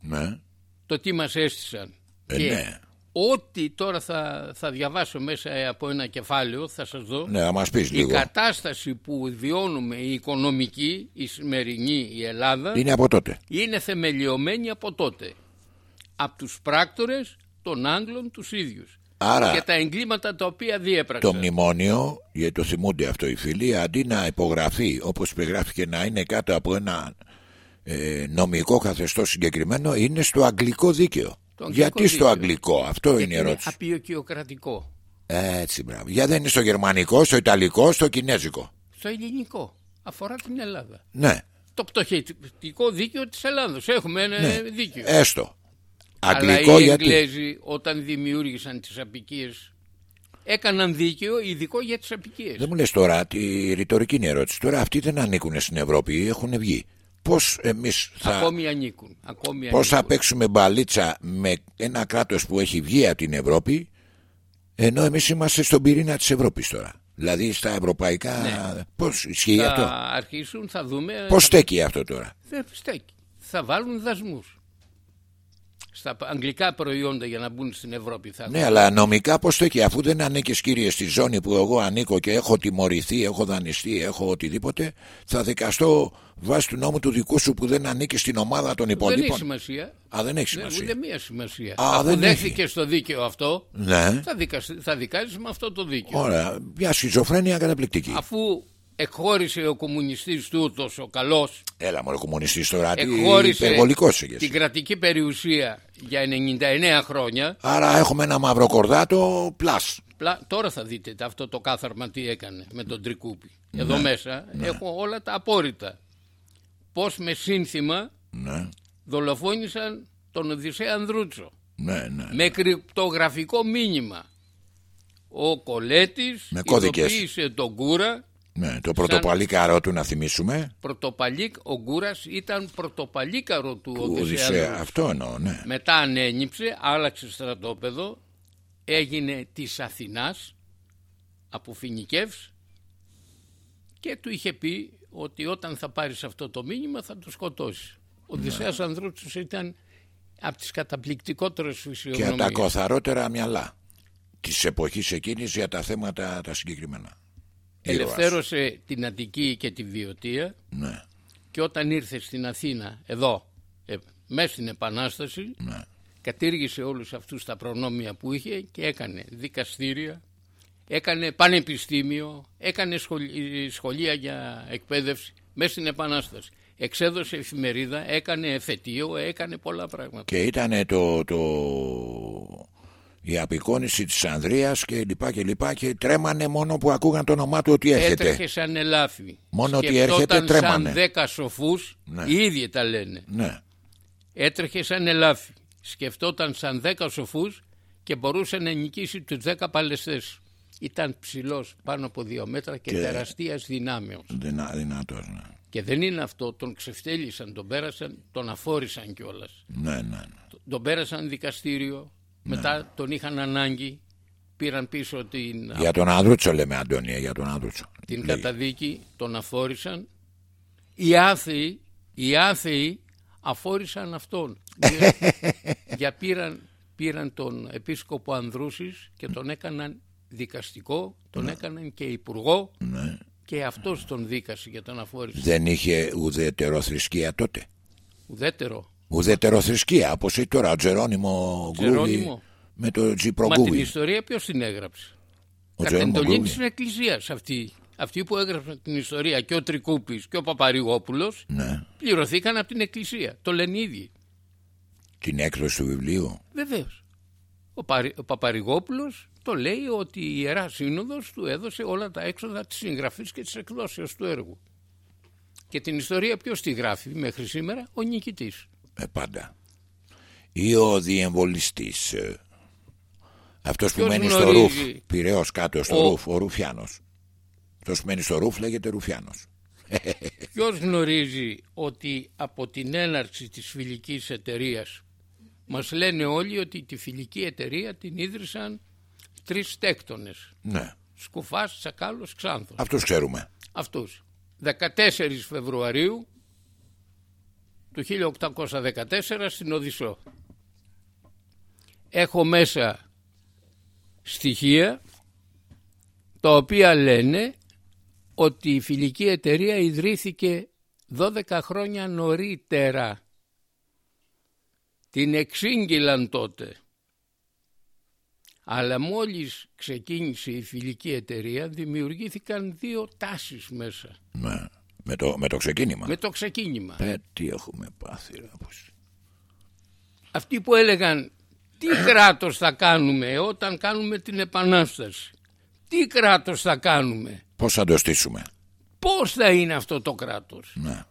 Ναι. Το τι μας έστησαν. Ε, και ναι. Ό,τι τώρα θα, θα διαβάσω μέσα από ένα κεφάλαιο θα σας δω. Ναι, θα μας πεις Η λίγο. κατάσταση που βιώνουμε η οικονομική, η σημερινή η Ελλάδα Είναι από τότε. είναι θεμελιωμένη από τότε. Από τους πράκτορες των Άγγλων τους ίδιους. Άρα Και τα εγκλήματα τα οποία το διέπραξαν. μνημόνιο, γιατί το θυμούνται αυτό οι φίλοι, αντί να υπογραφεί όπως υπεγράφηκε να είναι κάτω από ένα ε, νομικό καθεστώς συγκεκριμένο, είναι στο αγγλικό δίκαιο. Το αγγλικό γιατί στο δίκαιο. αγγλικό, αυτό Γιατί είναι η ερώτηση. απειοκιοκρατικό. Έτσι, μπράβο. Γιατί δεν είναι στο γερμανικό, στο ιταλικό, στο κινέζικο; Στο ελληνικό. Αφορά την Ελλάδα. Ναι, Το πτωχευτικό δίκαιο της Ελλάδος. Έχουμε ένα ναι. δίκαιο. Έστω. Αλλά Αγγλικό οι γιατί; Εγγλέζοι όταν δημιούργησαν τις απικίες έκαναν δίκαιο ειδικό για τις απικίες. Δεν μου λες τώρα, τη ρητορική είναι η ερώτηση. Τώρα αυτοί δεν ανήκουν στην Ευρώπη, έχουν βγει. Πώς εμείς θα, Ακόμη ανήκουν. Ακόμη πώς θα ανήκουν. παίξουμε μπαλίτσα με ένα κράτος που έχει βγει από την Ευρώπη, ενώ εμείς είμαστε στον πυρήνα της Ευρώπης τώρα. Δηλαδή στα ευρωπαϊκά. Πώς ισχύει Ναι. θα αυτό; αρχίσουν, θα δούμε. Πώς θα... στέκει αυτό τώρα; Δεν στέκει. Θα βάλουν δασμούς. Στα αγγλικά προϊόντα για να μπουν στην Ευρώπη θα Ναι, αλλά νομικά πώς το έχει, αφού δεν ανήκεις κύριε στη ζώνη που εγώ ανήκω και έχω τιμωρηθεί, έχω δανειστεί, έχω οτιδήποτε, θα δικαστώ βάσει του νόμου του δικού σου που δεν ανήκει στην ομάδα των Δεν έχει υπολείπων. σημασία. Α, δεν έχει Δεν, σημασία. ούτε μία σημασία. Α, Αφού δεν δέχθηκε στο δίκαιο αυτό, Ναι, θα, δικασ... θα δικάζεις με αυτό το δίκαιο. ωραία. Μια σχιζοφρένεια καταπληκτική. Αφού εκχώρησε ο κομμουνιστής τούτος, ο καλός, Έλα, μωρέ, κομμουνιστής τώρα, τι εκχώρησε υπερβολικός είσαι. την κρατική περιουσία για 99 χρόνια, Άρα έχουμε ένα μαύρο κορδάτο πλάς. πλα- τώρα θα δείτε αυτό το κάθαρμα τι έκανε με τον Τρικούπη. Εδώ μέσα έχω όλα τα απόρριτα. Πώς με σύνθημα Ναι. δολοφόνησαν τον Οδυσσέα Ανδρούτσο Ναι, ναι. με κρυπτογραφικό μήνυμα. Ο Κολέτης Με κώδικες. ειδοποίησε τον Κούρα ναι. Το πρωτοπαλίκαρο του να θυμίσουμε. πρωτοπαλίκ, ο Γκούρας ήταν πρωτοπαλίκαρο του Του Οδυσσέα Οδυσσέα. Ανδρούτσου. Αυτό εννοώ, ναι. Μετά ανένυψε, άλλαξε στρατόπεδο, έγινε της Αθηνάς από Φινικεύς και του είχε πει ότι όταν θα πάρεις αυτό το μήνυμα θα το σκοτώσεις. Ο Οδυσσέας Ανδρούτσος ήταν από τις καταπληκτικότερες Και φυσιογνωμίες. τα κοθαρότερα μυαλά της εποχής εκείνης για τα θέματα τα συγκεκριμένα. Ήρωας. Ελευθέρωσε την Αττική και τη Βιωτία Ναι, και όταν ήρθε στην Αθήνα, εδώ, ε, μέσα στην Επανάσταση, ναι. κατήργησε όλους αυτούς τα προνόμια που είχε και έκανε δικαστήρια, έκανε πανεπιστήμιο, έκανε σχολ- σχολεία για εκπαίδευση μέσα στην Επανάσταση. Εξέδωσε εφημερίδα, έκανε εφετείο, έκανε πολλά πράγματα. Και ήταν το, το, η απεικόνηση της Ανδρείας και λοιπά και λοιπά και τρέμανε μόνο που ακούγαν το όνομά του ότι έρχεται. Έτρεχε σαν ελάφι. Μόνο ότι Σκεφτόταν έρχεται, τρέμανε. σαν δέκα σοφούς, Ναι. οι ίδιοι τα λένε. Ναι, Έτρεχε σαν ελάφι. Σκεφτόταν σαν δέκα σοφούς και μπορούσε να νικήσει τους δέκα παλαιστές. Ήταν ψηλός πάνω από δύο μέτρα και, Και- τεραστίας δυνάμεως. δυνα, δυνατός. Ναι. Και δεν είναι αυτό, τον ξεφτέλησαν, τον πέρασαν, τον αφόρησαν κιόλας. Ναι, ναι, ναι. Τον πέρασαν δικαστήριο, μετά τον είχαν ανάγκη, πήραν πίσω την, Για τον Ανδρούτσο λέμε Αντώνια, για τον Ανδρούτσο. την Λέγε. καταδίκη, τον αφόρησαν. Οι άθεοι, οι άθεοι αφόρησαν αυτόν. για, για πήραν, πήραν τον επίσκοπο Ανδρούσης και τον έκαναν δικαστικό, τον έκαναν και υπουργό Ναι. και αυτός τον δίκασε για τον αφόρηση. Δεν είχε ουδετεροθρησκεία τότε. Ουδέτερο. Ουδετεροθρησκεία, όπως έχει τώρα ο Τζερόνιμο Γκρούβι Τζερόνιμο. με το Μα την Τζιπρογκούβι. ιστορία ποιος την έγραψε; Ο Κατ' Τζερόνιμο εντολή Γκρούβι. της Εκκλησίας αυτή. Αυτοί που έγραψαν την ιστορία και ο Τρικούπης και ο Παπαρηγόπουλος Ναι. πληρωθήκαν από την Εκκλησία. Το λένε οι ίδιοι. Την έκδοση του βιβλίου. Βεβαίως. Ο, Παρι... ο Παπαρηγόπουλος το λέει ότι η Ιερά Σύνοδος του έδωσε όλα τα έξοδα της συγγραφής και της εκδόσεως του έργου. Και την ιστορία ποιος τη γράφει μέχρι σήμερα, ο νικητής. Ε, πάντα. Ή ο διεμβολιστής. ε, Αυτός που Ποιος μένει στο γνωρίζει; ρούφ. Πειραιώς κάτω στο Ο- ρούφ. Ο Ρουφιάνος. Αυτός που μένει στο ρούφ λέγεται Ρουφιάνος. Ποιος γνωρίζει ότι από την έναρξη της φιλικής εταιρείας μας λένε όλοι ότι τη φιλική εταιρεία την ίδρυσαν τρεις τέκτονες. Ναι. Σκουφάς, Τσακάλος, Ξάνθος. Αυτούς ξέρουμε. Αυτούς. 14 Φεβρουαρίου του 1814 στην Οδυσσό. Έχω μέσα στοιχεία τα οποία λένε ότι η φιλική εταιρεία ιδρύθηκε 12 χρόνια νωρίτερα. Την εξήγηλαν τότε. Αλλά μόλις ξεκίνησε η φιλική εταιρεία δημιουργήθηκαν δύο τάσεις μέσα. Ναι. Με το, με το ξεκίνημα. Με το ξεκίνημα. Ε, τι έχουμε πάθει ρε, πως. Αυτοί που έλεγαν τι κράτος θα κάνουμε όταν κάνουμε την επανάσταση; Τι κράτος θα κάνουμε; Πώς θα το στήσουμε; Πώς θα είναι αυτό το κράτος; Ναι.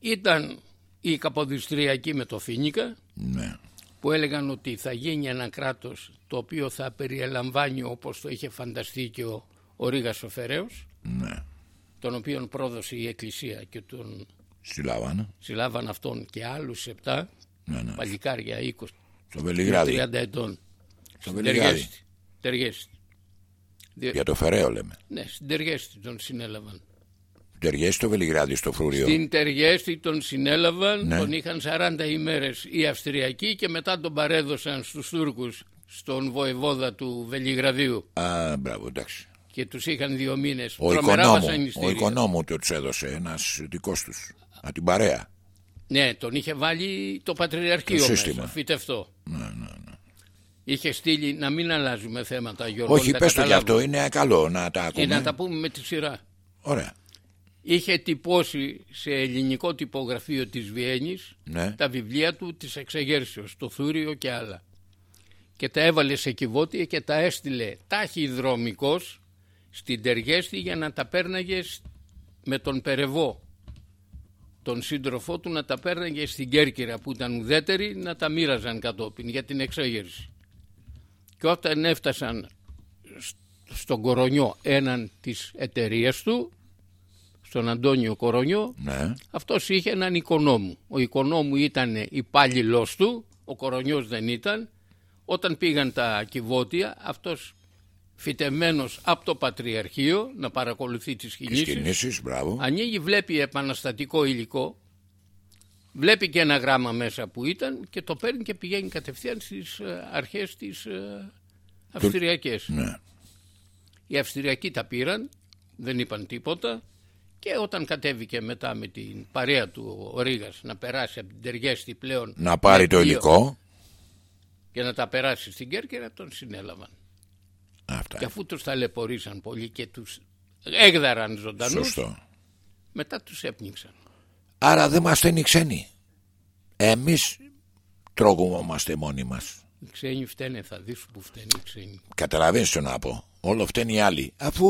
Ήταν η Καποδιστριακή με το Φίνικα Ναι. που έλεγαν ότι θα γίνει ένα κράτος το οποίο θα περιελαμβάνει όπως το είχε φανταστεί και ο, ο Ρήγας ο Φεραίος Ναι. Τον οποίον πρόδωσε η Εκκλησία και τον Συλλάβανε. συλλάβαν αυτόν και άλλους 7 Ναι, ναι. παλικάρια 20 Στο Βελιγράδι. 30 ετών. Στο Στην Βελιγράδι. Τεργέστη. Τεργέστη. Δι- Για το Φεραίο λέμε. Ναι, στην Τεργέστη τον συνέλαβαν. Ταιριάζει στο Βελιγράδι στο φρούριο. Στην Τεργέστη τον συνέλαβαν, Ναι. τον είχαν 40 ημέρες οι Αυστριακοί και μετά τον παρέδωσαν στους Τούρκους στον βοηβόδα του Βελιγραδίου Α, μπράβο, εντάξει. Και τους είχαν δύο μήνες. Ο Τρομερά οικονόμου, βασανιστήρια. ο οικονόμου του τους έδωσε ένας δικός τους. Από την παρέα. Ναι, τον είχε βάλει το Πατριαρχείο Το μέσα, σύστημα. φυτευτό. Ναι, ναι, ναι. Είχε στείλει να μην αλλάζουμε θέματα, Γιώργο. Όχι, να τα πες το γι' αυτό, καταλάβουμε. είναι καλό να τα Και ακούμε. να τα πούμε με τη σειρά. Ωραία. είχε τυπώσει σε ελληνικό τυπογραφείο της Βιέννης Ναι. τα βιβλία του της εξεγέρσεως, το Θούριο και άλλα. Και τα έβαλε σε κυβότια και τα έστειλε ταχυδρομικός στην Τεργέστη για να τα πέρναγες σ- με τον Περεβό. τον σύντροφό του να τα παίρναγε στην Κέρκυρα που ήταν ουδέτεροι να τα μοίραζαν κατόπιν για την εξέγερση. Και όταν έφτασαν στον Κορονιό έναν της εταιρείας του, στον Αντώνιο Κορονιό, Ναι. αυτός είχε έναν οικονόμου. Ο οικονόμου ήταν υπάλληλος του, ο Κορονιός δεν ήταν. Όταν πήγαν τα κυβότια, αυτός φυτεμένος από το Πατριαρχείο να παρακολουθεί τις Τις κινήσεις, κινήσεις, μπράβο. ανοίγει, βλέπει επαναστατικό υλικό, βλέπει και ένα γράμμα μέσα που ήταν και το παίρνει και πηγαίνει κατευθείαν στις ε, αρχές της ε, Αυστριακές. Ναι. Οι Αυστριακοί τα πήραν, δεν είπαν τίποτα και όταν κατέβηκε μετά με την παρέα του ο Ρήγας να περάσει από την Τεργέστη πλέον Να πάρει με το πλοίο υλικό. και να τα περάσει στην Κέρκυρα τον συνέλαβαν. Αυτά. Και αφού τους ταλαιπωρήσαν πολύ και τους έγδαραν ζωντανούς Σωστό. μετά τους έπνιξαν. Άρα δεν μας στέλνει ξένοι. Εμείς τρογούμαστε μόνοι μας. Οι ξένοι φταίνε, θα δεις που φταίνε οι ξένοι. Καταλαβαίνεις τι να πω. Όλο φταίνει οι άλλοι. Αφού...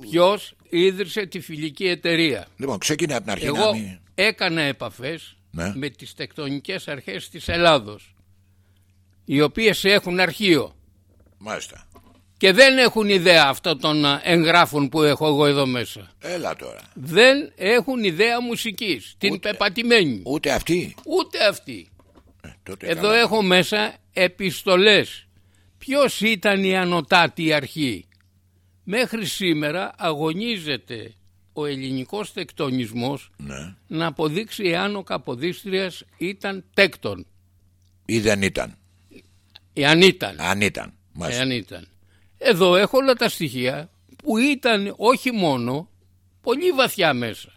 Ποιος ίδρυσε τη φιλική εταιρεία; Λοιπόν, ξεκινάει από την αρχή Εγώ να μην... έκανα επαφές Ναι. με τις τεκτονικές αρχές της Ελλάδος οι οποίες έχουν αρχείο Μάλιστα. Και δεν έχουν ιδέα αυτών των α, εγγράφων που έχω εγώ εδώ μέσα. Έλα τώρα. Δεν έχουν ιδέα μουσικής, την Ούτε- πεπατημένη. Ούτε αυτοί. Ούτε αυτή. Ε, τότε Εδώ καλά. έχω μέσα επιστολές. Ποιος ήταν η ανωτάτη αρχή; Μέχρι σήμερα αγωνίζεται ο ελληνικός τεκτονισμός Ναι. να αποδείξει εάν ο Καποδίστριας ήταν τέκτον. Ή δεν ήταν. Εάν ήταν. Αν ήταν. Μάλιστα. Εάν ήταν. Εδώ έχω όλα τα στοιχεία που ήταν όχι μόνο πολύ βαθιά μέσα.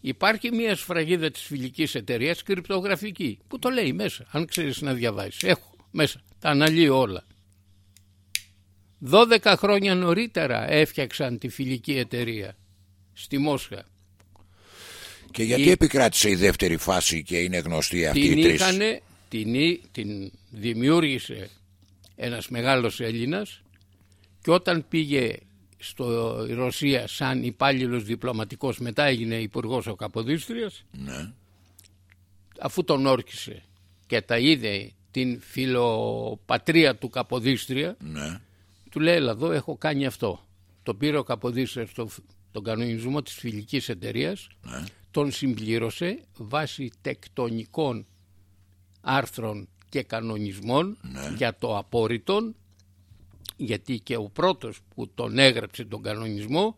Υπάρχει μια σφραγίδα της φιλικής εταιρείας κρυπτογραφική που το λέει μέσα αν ξέρεις να διαβάζεις. Έχω μέσα. Τα αναλύω όλα. 12 χρόνια νωρίτερα έφτιαξαν τη φιλική εταιρεία στη Μόσχα. Και γιατί Η- επικράτησε η δεύτερη φάση και είναι γνωστή αυτή την η τρεις; είχανε, την, εί- την δημιούργησε ένας μεγάλος Έλληνας και όταν πήγε στο η Ρωσία σαν υπάλληλος διπλωματικός μετά έγινε υπουργός ο Καποδίστριας Ναι. αφού τον όρκησε και τα είδε την φιλοπατρία του Καποδίστρια Ναι. του λέει έλα εδώ έχω κάνει αυτό το πήρε ο Καποδίστριας στο, τον κανονισμό της φιλικής εταιρείας Ναι. τον συμπλήρωσε βάσει τεκτονικών άρθρων και κανονισμών Ναι. για το απόρριτον γιατί και ο πρώτος που τον έγραψε τον κανονισμό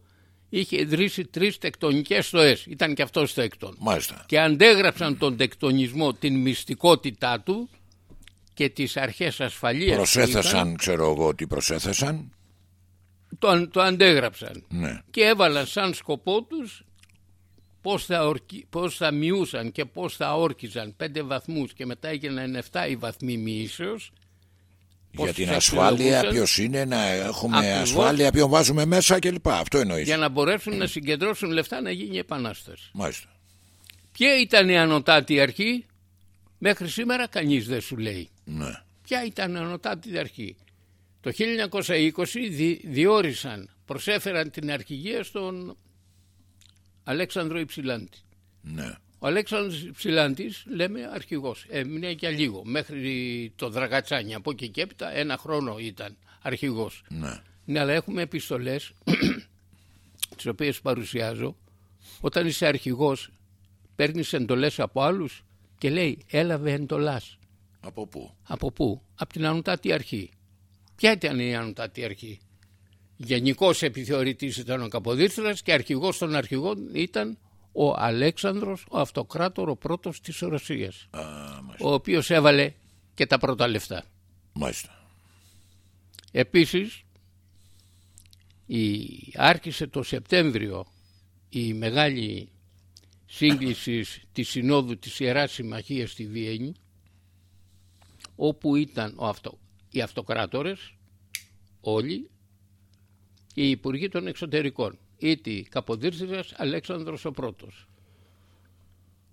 είχε ιδρύσει τρεις τεκτονικές στοές ήταν και αυτός τέκτον Μάλιστα. και αντέγραψαν τον τεκτονισμό την μυστικότητά του και τις αρχές ασφαλείας που Προσέθεσαν, ξέρω εγώ τι προσέθεσαν. ήταν, το, το αντέγραψαν Ναι. και έβαλαν σαν σκοπό τους πώς θα, ορκι- πώς θα μειούσαν και πώς θα όρκιζαν πέντε βαθμούς και μετά έγιναν 7 οι βαθμοί μοιήσεως πώς Για την τους ασφάλεια, αξιολογούσαν, ποιος είναι, να έχουμε Ακριβώς. ασφάλεια, ποιον βάζουμε μέσα κλπ. Αυτό εννοείς. για να μπορέσουν να συγκεντρώσουν λεφτά να γίνει η επανάσταση. Μάλιστα. Ποια ήταν η ανωτάτη αρχή; Μέχρι σήμερα κανείς δεν σου λέει. Ναι. Ποια ήταν η ανωτάτη αρχή; Το 1920 δι- διόρισαν, προσέφεραν την αρχηγία στον Αλέξανδρο Υψηλάντη. Ναι. Ο Αλέξανδρος Υψηλάντης λέμε αρχηγός. Έμεινε για λίγο μέχρι το Δραγατσάνι. Από εκεί και έπειτα ένα χρόνο ήταν αρχηγός. Ναι. Ναι, αλλά έχουμε επιστολές τις οποίες παρουσιάζω. Όταν είσαι αρχηγός παίρνεις εντολές από άλλους και λέει έλαβε εντολάς. Από πού; Από πού; Από την Ανωτάτη Αρχή. Ποια ήταν η Ανωτάτη Αρχή; Γενικός επιθεωρητής ήταν ο Καποδίστρας και αρχηγός των αρχηγών ήταν ο Αλέξανδρος, ο αυτοκράτορο πρώτος της Ρωσίας, Α, μάλιστα. ο οποίος έβαλε και τα πρώτα λεφτά. μάλιστα. Επίσης, η, άρχισε το Σεπτέμβριο η μεγάλη σύγκληση της Συνόδου της Ιεράς Συμμαχίας στη Βιέννη, όπου ήταν ο αυτο, οι αυτοκράτορες όλοι και οι υπουργοί των εξωτερικών, ήτι Καποδίστριας Αλέξανδρος ο πρώτος.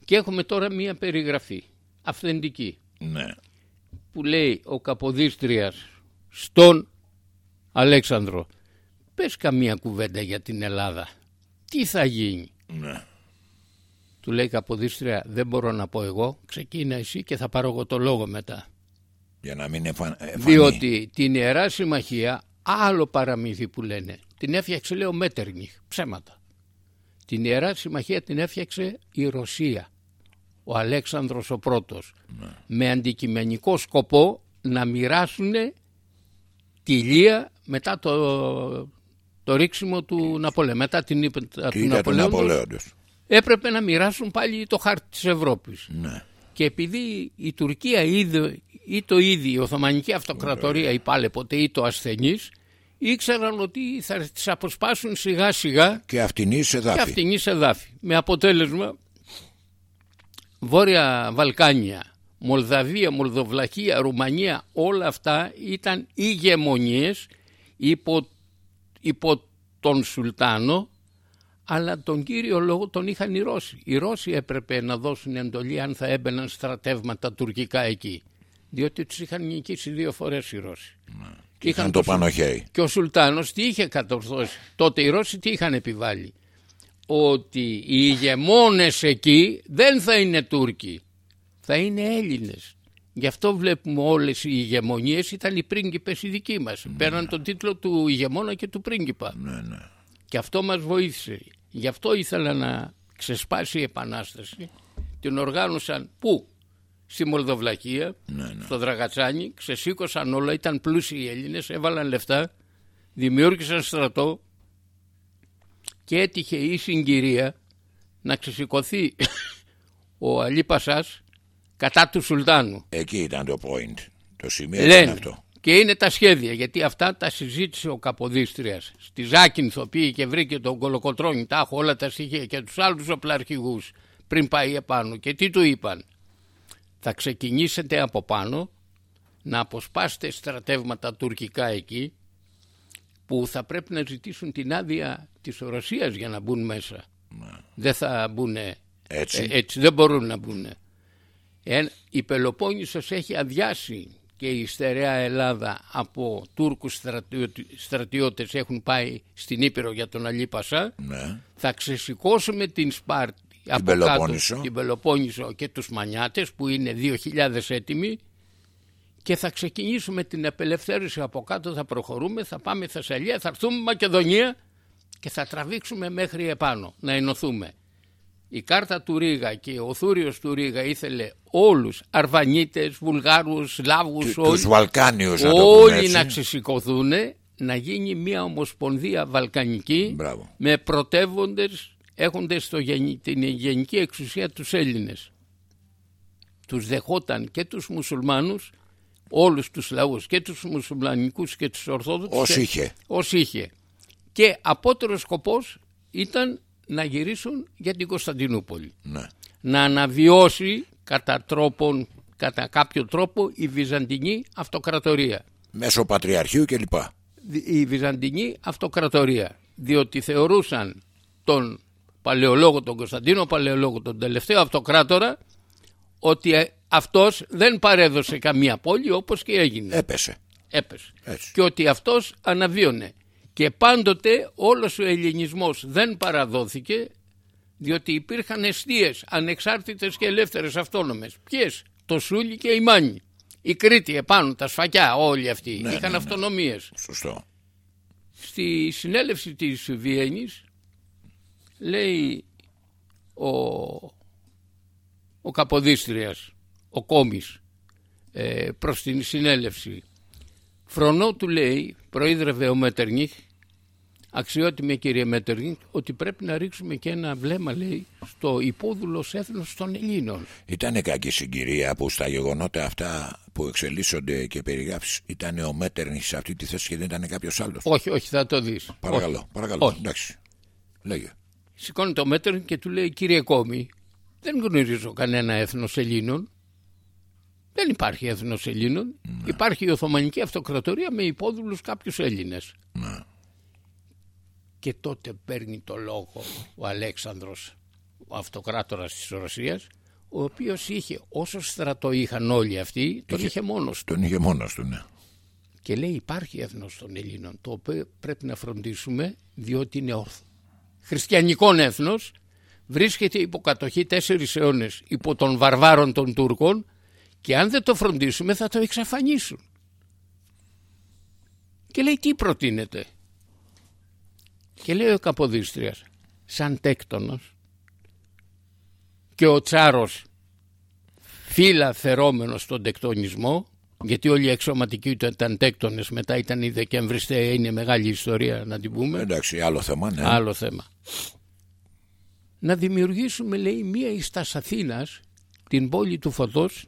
Και έχουμε τώρα μία περιγραφή αυθεντική Ναι. που λέει ο Καποδίστριας στον Αλέξανδρο πες καμία κουβέντα για την Ελλάδα τι θα γίνει; Ναι. Του λέει Καποδίστρια δεν μπορώ να πω εγώ, ξεκίνα εσύ και θα πάρω εγώ το λόγο μετά. Για να μην εφα... εφανεί. Διότι την Ιερά Συμμαχία, άλλο παραμύθι που λένε, την έφτιαξε λέει ο Μέτερνιχ, ψέματα. Την Ιερά Συμμαχία την έφτιαξε η Ρωσία, ο Αλέξανδρος ο πρώτος, με αντικειμενικό σκοπό να μοιράσουν τη Λία μετά το, το ρίξιμο του Ναπολέον, μετά την ύπε- του Κοίτα του Ναπολέοντος, Ναπολέοντος; έπρεπε να μοιράσουν πάλι το χάρτη της Ευρώπης. Ναι. Και επειδή η Τουρκία είδε, ή το ίδιο, η Οθωμανική Αυτοκρατορία ή πάλι ποτέ ή το ασθενής, ήξεραν ότι θα τις αποσπάσουν σιγά σιγά Και αυτήν σε και δάφη. αυτήν σε δάφη. Με αποτέλεσμα Βόρεια Βαλκάνια, Μολδαβία, Μολδοβλαχία, Ρουμανία, όλα αυτά ήταν ηγεμονίες υπό, υπό τον Σουλτάνο αλλά τον κύριο λόγο τον είχαν οι Ρώσοι. Οι Ρώσοι έπρεπε να δώσουν εντολή αν θα έμπαιναν στρατεύματα τουρκικά εκεί. Διότι τους είχαν νικήσει δύο φορές οι Ρώσοι. Και Είχαν το πάνω χέρι. και ο Σουλτάνος τι είχε κατορθώσει. Τότε οι Ρώσοι τι είχαν επιβάλει; Ότι οι ηγεμόνες εκεί δεν θα είναι Τούρκοι. Θα είναι Έλληνες. Γι' αυτό βλέπουμε όλες οι ηγεμονίες ήταν οι πρίγκιπες οι δικοί μας. Πέραν τον τίτλο του ηγεμόνα και του πρίγκιπα. Ναι, ναι. Και αυτό μας βοήθησε. Γι' αυτό ήθελα να ξεσπάσει η Επανάσταση. Την οργάνωσαν πού; Στη Μολδοβλαχία, στο Δραγατσάνι, ξεσήκωσαν όλα, ήταν πλούσιοι οι Έλληνες, έβαλαν λεφτά, δημιούργησαν στρατό και έτυχε η συγκυρία να ξεσηκωθεί ο Αλή Πασάς κατά του Σουλτάνου. Εκεί ήταν το point. Το σημείο ήταν Λένε. αυτό. Και είναι τα σχέδια, γιατί αυτά τα συζήτησε ο Καποδίστριας. Στη Ζάκυνθο πήγε και βρήκε τον Κολοκοτρώνη, τα έχω όλα τα στοιχεία και τους άλλους οπλαρχηγούς πριν πάει επάνω. Και τι του είπαν; Θα ξεκινήσετε από πάνω να αποσπάσετε στρατεύματα τουρκικά εκεί που θα πρέπει να ζητήσουν την άδεια της Ρωσίας για να μπουν μέσα. Δεν θα μπουν Έτσι. έτσι, δεν μπορούν να μπουν. Ε, η Πελοπόννησος έχει αδειάσει και η στερεά Ελλάδα από Τούρκους στρατιώτε- στρατιώτες έχουν πάει στην Ήπειρο για τον Αλή Πασά. Ναι. Θα ξεσηκώσουμε την Σπάρτη από Πελοπόννησο. κάτω, την Πελοπόννησο και τους Μανιάτες που είναι 2.000 έτοιμοι και θα ξεκινήσουμε την απελευθέρωση από κάτω, θα προχωρούμε, θα πάμε Θεσσαλία, θα έρθουμε Μακεδονία και θα τραβήξουμε μέχρι επάνω, να ενωθούμε. Η κάρτα του Ρίγα και ο Θούριος του Ρίγα ήθελε όλους, Αρβανίτες, Βουλγάρους, Σλάβους, Του- όλοι, Τους Βαλκάνιους να το πούμε όλοι έτσι. να ξεσηκωθούν, να γίνει μια ομοσπονδία βαλκανική Μπράβο. με πρωτεύοντες έχοντες στο γενι- την γενική εξουσία τους Έλληνες. Τους δεχόταν και τους μουσουλμάνους, όλους τους λαούς και τους μουσουλμανικούς και τους ορθόδοξους. Ως και- είχε. Ως είχε. Και απότερος σκοπός ήταν να γυρίσουν για την Κωνσταντινούπολη. Ναι. Να αναβιώσει κατά, τρόπον, κατά κάποιο τρόπο η Βυζαντινή Αυτοκρατορία Μέσω Πατριαρχείου κλπ. η Βυζαντινή Αυτοκρατορία διότι θεωρούσαν τον Παλαιολόγο, τον Κωνσταντίνο Παλαιολόγο, τον τελευταίο αυτοκράτορα ότι ε, αυτός δεν παρέδωσε καμία πόλη όπως και έγινε. Έπεσε. Έπεσε. Έτσι. Και ότι αυτός αναβίωνε. Και πάντοτε όλος ο ελληνισμός δεν παραδόθηκε διότι υπήρχαν αιστείες ανεξάρτητες και ελεύθερες αυτόνομες. Ποιες; Το Σούλι και η Μάνη. Η Κρήτη επάνω, τα σφακιά όλοι αυτοί. Ναι, Είχαν ναι, ναι. αυτονομίες. Σωστό. Στη συνέλευση της Βιέννης λέει ο, ο Καποδίστριας, ο Κόμης ε, προς την συνέλευση φρονώ του λέει, προείδρευε ο Μέτερνιχ αξιότιμη κύριε Μέτερνιχ ότι πρέπει να ρίξουμε και ένα βλέμμα λέει στο υπόδουλος έθνος των Ελλήνων Ήταν κακή συγκυρία που στα γεγονότα αυτά που εξελίσσονται και περιγράφεις ήταν ο Μέτερνης σε αυτή τη θέση και δεν ήταν κάποιος άλλος. όχι όχι θα το δεις Παρακαλώ, Όχι. παρακαλώ. Όχι. Εντάξει. Λέγε. Σηκώνει το μέτρο και του λέει κύριε Κόμη δεν γνωρίζω κανένα έθνος Ελλήνων δεν υπάρχει έθνος Ελλήνων υπάρχει η Οθωμανική Αυτοκρατορία με υπόδουλους κάποιους Έλληνες Ναι. και τότε παίρνει το λόγο ο Αλέξανδρος ο αυτοκράτορας της Ρωσίας ο οποίος είχε όσο στρατό είχαν όλοι αυτοί τον είχε μόνος του Τον είχε μόνος του, ναι. και λέει υπάρχει έθνος των Ελλήνων το οποίο πρέπει να φροντίσουμε διότι είναι όρθο. Χριστιανικών έθνος βρίσκεται υπό κατοχή τέσσερις αιώνες υπό των βαρβάρων των Τούρκων και αν δεν το φροντίσουμε θα το εξαφανίσουν. Και λέει τι προτείνεται. Και λέει ο Καποδίστριας σαν τέκτονος και ο Τσάρος φύλλα φερόμενος στον τεκτονισμό γιατί όλοι οι εξωματικοί του ήταν τέκτονες μετά ήταν οι Δεκεμβριστέ είναι μεγάλη ιστορία να την πούμε Εντάξει άλλο θέμα ναι. άλλο θέμα να δημιουργήσουμε λέει μία εις Αθήνας την πόλη του φωτός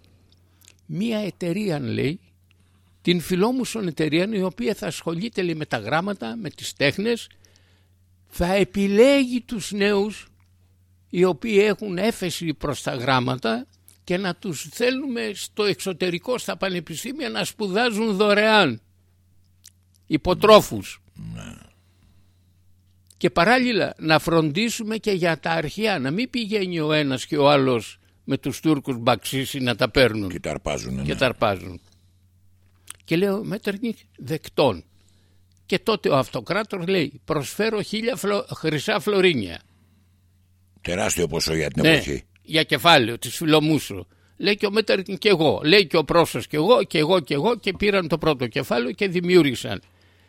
μία εταιρεία λέει την φιλόμουσον εταιρεία η οποία θα ασχολείται λέει, με τα γράμματα, με τις τέχνες θα επιλέγει τους νέους οι οποίοι έχουν έφεση προς τα γράμματα και να τους θέλουμε στο εξωτερικό στα πανεπιστήμια να σπουδάζουν δωρεάν υποτρόφους ναι. και παράλληλα να φροντίσουμε και για τα αρχαία να μην πηγαίνει ο ένας και ο άλλος με τους Τούρκους μπαξίσει να τα παίρνουν και ταρπάζουν, ναι. και, ταρπάζουν. και λέω Μέτερνικ δεκτών και τότε ο αυτοκράτορ λέει προσφέρω χίλια φλο... χρυσά φλωρίνια τεράστιο ποσό για την ναι. εποχή για κεφάλαιο της Φιλομούσου. Λέει και ο Μέτερκιν και εγώ, λέει και ο Πρόσος και εγώ και εγώ και εγώ και πήραν το πρώτο κεφάλαιο και δημιούργησαν.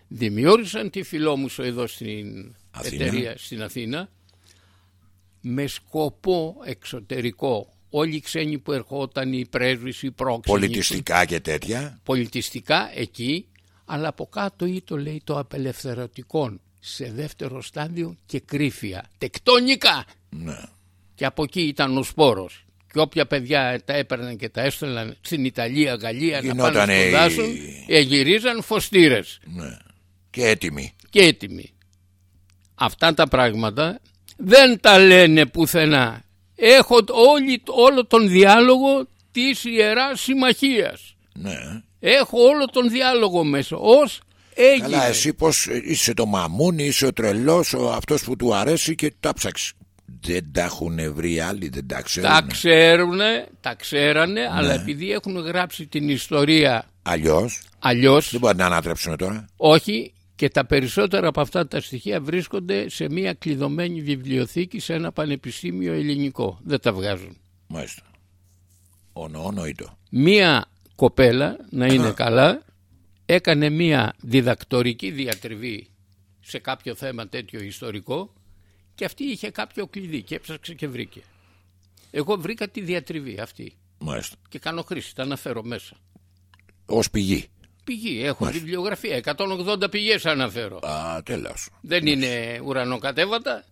Δημιούργησαν τη Φιλόμουσο εδώ στην Αθήνα. εταιρεία στην Αθήνα με σκοπό εξωτερικό όλοι οι ξένοι που ερχόταν, οι πρέσβεις, οι πρόξενοι. Πολιτιστικά και τέτοια. Πολιτιστικά εκεί, αλλά από κάτω ή το λέει το απελευθερωτικό σε δεύτερο στάδιο και κρύφια. Τεκτονικά. Ναι και από εκεί ήταν ο σπόρος. Και όποια παιδιά τα έπαιρναν και τα έστελναν στην Ιταλία, Γαλλία Γινόταν να πάνε να σπουδάσουν οι... γυρίζαν φωστήρες. Ναι. και έτοιμοι. Και έτοιμοι. Αυτά τα πράγματα δεν τα λένε πουθενά. Έχω όλη, όλο τον διάλογο της Ιεράς Συμμαχίας. Ναι. έχω όλο τον διάλογο μέσα. Ως έγινε. Καλά εσύ πως είσαι το μαμούνι, είσαι ο τρελός, ο αυτός που του αρέσει και τα ψάξεις δεν τα έχουν βρει άλλοι, δεν τα ξέρουν. Τα ξέρουν, τα ξέρανε, ναι. αλλά επειδή έχουν γράψει την ιστορία αλλιώς; Αλλιώς, δεν μπορεί να ανατρέψουν τώρα. Όχι, και τα περισσότερα από αυτά τα στοιχεία βρίσκονται σε μια κλειδωμένη βιβλιοθήκη σε ένα πανεπιστήμιο ελληνικό. Δεν τα βγάζουν. Μάλιστα. Ονοονοήτο. Μία κοπέλα, να είναι καλά, έκανε μία διδακτορική διατριβή σε κάποιο θέμα τέτοιο ιστορικό και αυτή είχε κάποιο κλειδί και έψαξε και βρήκε. Εγώ βρήκα τη διατριβή αυτή. Μάλιστα. Και κάνω χρήση, τα αναφέρω μέσα. Ω πηγή. Πηγή, έχω Μάλιστα. βιβλιογραφία. 180 πηγές αναφέρω. Α, τέλο. Δεν είναι ουρανοκατέβατα.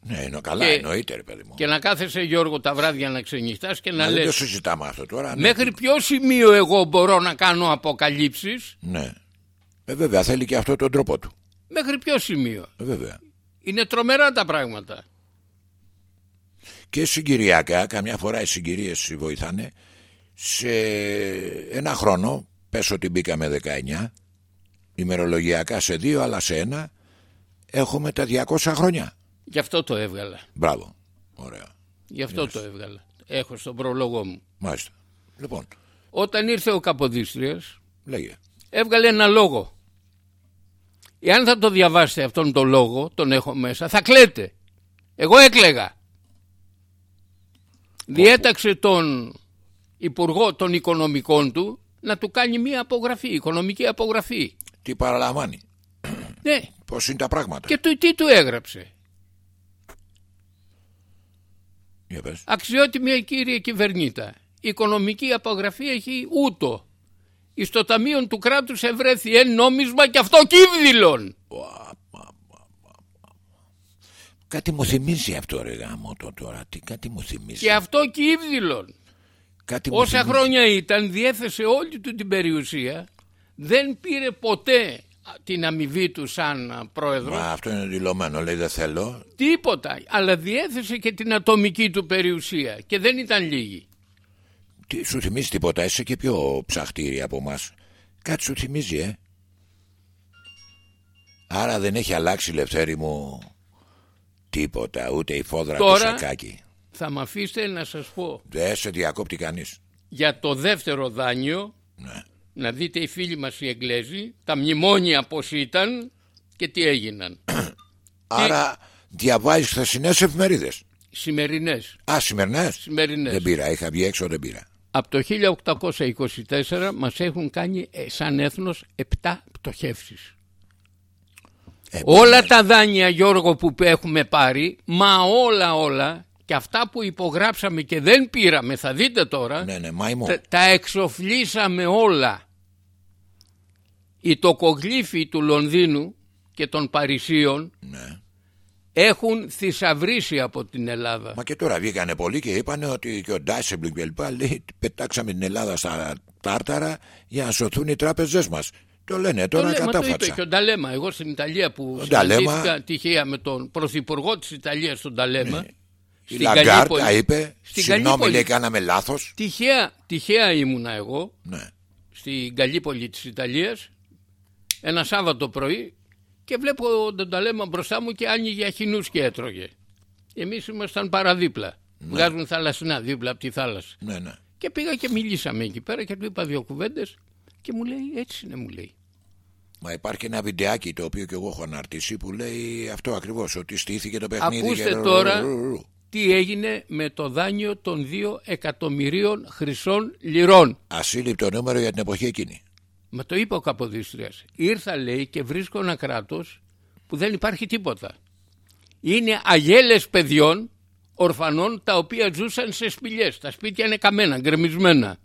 Ναι, είναι καλά, και, εννοείται, ρε παιδί μου. Και να κάθεσαι, Γιώργο, τα βράδια να ξενυχτάς και να λες. Δεν το συζητάμε αυτό τώρα. Ναι. Μέχρι ποιο σημείο εγώ μπορώ να κάνω αποκαλύψεις; Ναι. Ε, βέβαια, θέλει και αυτό τον τρόπο του. Μέχρι ποιο σημείο; Ε, βέβαια. Είναι τρομερά τα πράγματα. Και συγκυριακά, καμιά φορά οι συγκυρίες βοηθάνε, σε ένα χρόνο, πες ότι μπήκαμε 19, ημερολογιακά σε δύο, αλλά σε ένα, έχουμε τα 200 χρόνια. Γι' αυτό το έβγαλα. Μπράβο. Ωραία. Γι' αυτό το έβγαλα. Έχω στον προλόγο μου. Μάλιστα. Λοιπόν. Όταν ήρθε ο Καποδίστριας, Λέγε. έβγαλε ένα λόγο. Εάν θα το διαβάσετε αυτόν τον λόγο, τον έχω μέσα, θα κλαίτε. Εγώ έκλαιγα. Διέταξε τον Υπουργό των Οικονομικών του να του κάνει μία απογραφή, οικονομική απογραφή. Τι παραλαμβάνει. Ναι. Πώς είναι τα πράγματα. Και του, τι του έγραψε. Για πες. Αξιότιμη κύριε κυβερνήτα. Η οικονομική απογραφή έχει ούτω εις το ταμείο του κράτους ευρέθη εν νόμισμα και αυτό κύβδηλον. Κάτι μου θυμίζει αυτό ρε γάμο το τώρα. Τι, κάτι μου θυμίζει. Και αυτό κύβδηλον. Κάτι Όσα χρόνια ήταν διέθεσε όλη του την περιουσία. Δεν πήρε ποτέ την αμοιβή του σαν πρόεδρο. Μα αυτό είναι δηλωμένο, λέει δεν θέλω. Τίποτα, αλλά διέθεσε και την ατομική του περιουσία και δεν ήταν λίγη. Τι, σου θυμίζει τίποτα, είσαι και πιο ψαχτήρι από εμάς. Κάτι σου θυμίζει, ε. Άρα δεν έχει αλλάξει λευτέρη μου τίποτα, ούτε η φόδρα Τώρα, του σακάκι. θα με αφήσετε να σας πω. Δεν σε διακόπτει κανείς. Για το δεύτερο δάνειο, ναι. να δείτε οι φίλοι μας οι Εγγλέζοι, τα μνημόνια πώς ήταν και τι έγιναν. Άρα τι... διαβάζεις χθεσινές εφημερίδες. σημερινές. Α, σημερινές. Σημερινές. Δεν πήρα, είχα βγει έξω, δεν πήρα. Από το 1824 μας έχουν κάνει ε, σαν έθνος 7 πτωχεύσεις. Ε, Όλα τα δάνεια Γιώργο που έχουμε πάρει, μα όλα όλα και αυτά που υπογράψαμε και δεν πήραμε, θα δείτε τώρα, Ναι, ναι, μαϊμό. τα, τα εξοφλήσαμε όλα. Οι τοκογλύφοι του Λονδίνου και των Παρισίων Ναι. Έχουν θησαυρίσει από την Ελλάδα. Μα και τώρα βγήκανε πολλοί και είπαν ότι και ο Ντάισεμπλινγκ και λοιπά λέει πετάξαμε την Ελλάδα στα τάρταρα για να σωθούν οι τράπεζές μας. Το λένε τώρα Το λέμε, μα το είπε κατάφατσα. και ο Νταλέμα. Εγώ στην Ιταλία που Ο Νταλέμα- συναντήθηκα τυχαία με τον πρωθυπουργό της Ιταλίας τον Νταλέμα. Ναι. Η στην Λαγκάρτ Γαλλίπολη- τα είπε. στην Συγγνώμη, Γαλλίπολη. λέει, κάναμε λάθος. Τυχαία, τυχαία ήμουνα εγώ Ναι. στην Καλύπολη της Ιταλίας ένα Σάββατο πρωί και βλέπω τον Ταλέμα μπροστά μου και άνοιγε αχινούς και έτρωγε. Εμείς ήμασταν παραδίπλα. Βγάζουν θαλασσινά δίπλα από τη θάλασσα. Ναι, ναι. Και πήγα και μιλήσαμε εκεί πέρα και του είπα δύο κουβέντες και μου λέει έτσι είναι μου λέει. Μα υπάρχει ένα βιντεάκι το οποίο και εγώ έχω αναρτήσει που λέει αυτό ακριβώς. Ότι στήθηκε το παιχνίδι. Ακούστε και- τώρα τι έγινε με το δάνειο των 2 εκατομμυρίων χρυσών λιρών. Ασύλληπτο νούμερο για την εποχή εκείνη. Μα το είπε ο Καποδίστριας. Ήρθα λέει και βρίσκω ένα κράτος που δεν υπάρχει τίποτα. Είναι αγέλες παιδιών, ορφανών τα οποία ζούσαν σε σπηλιές. Τα σπίτια είναι καμένα, γκρεμισμένα.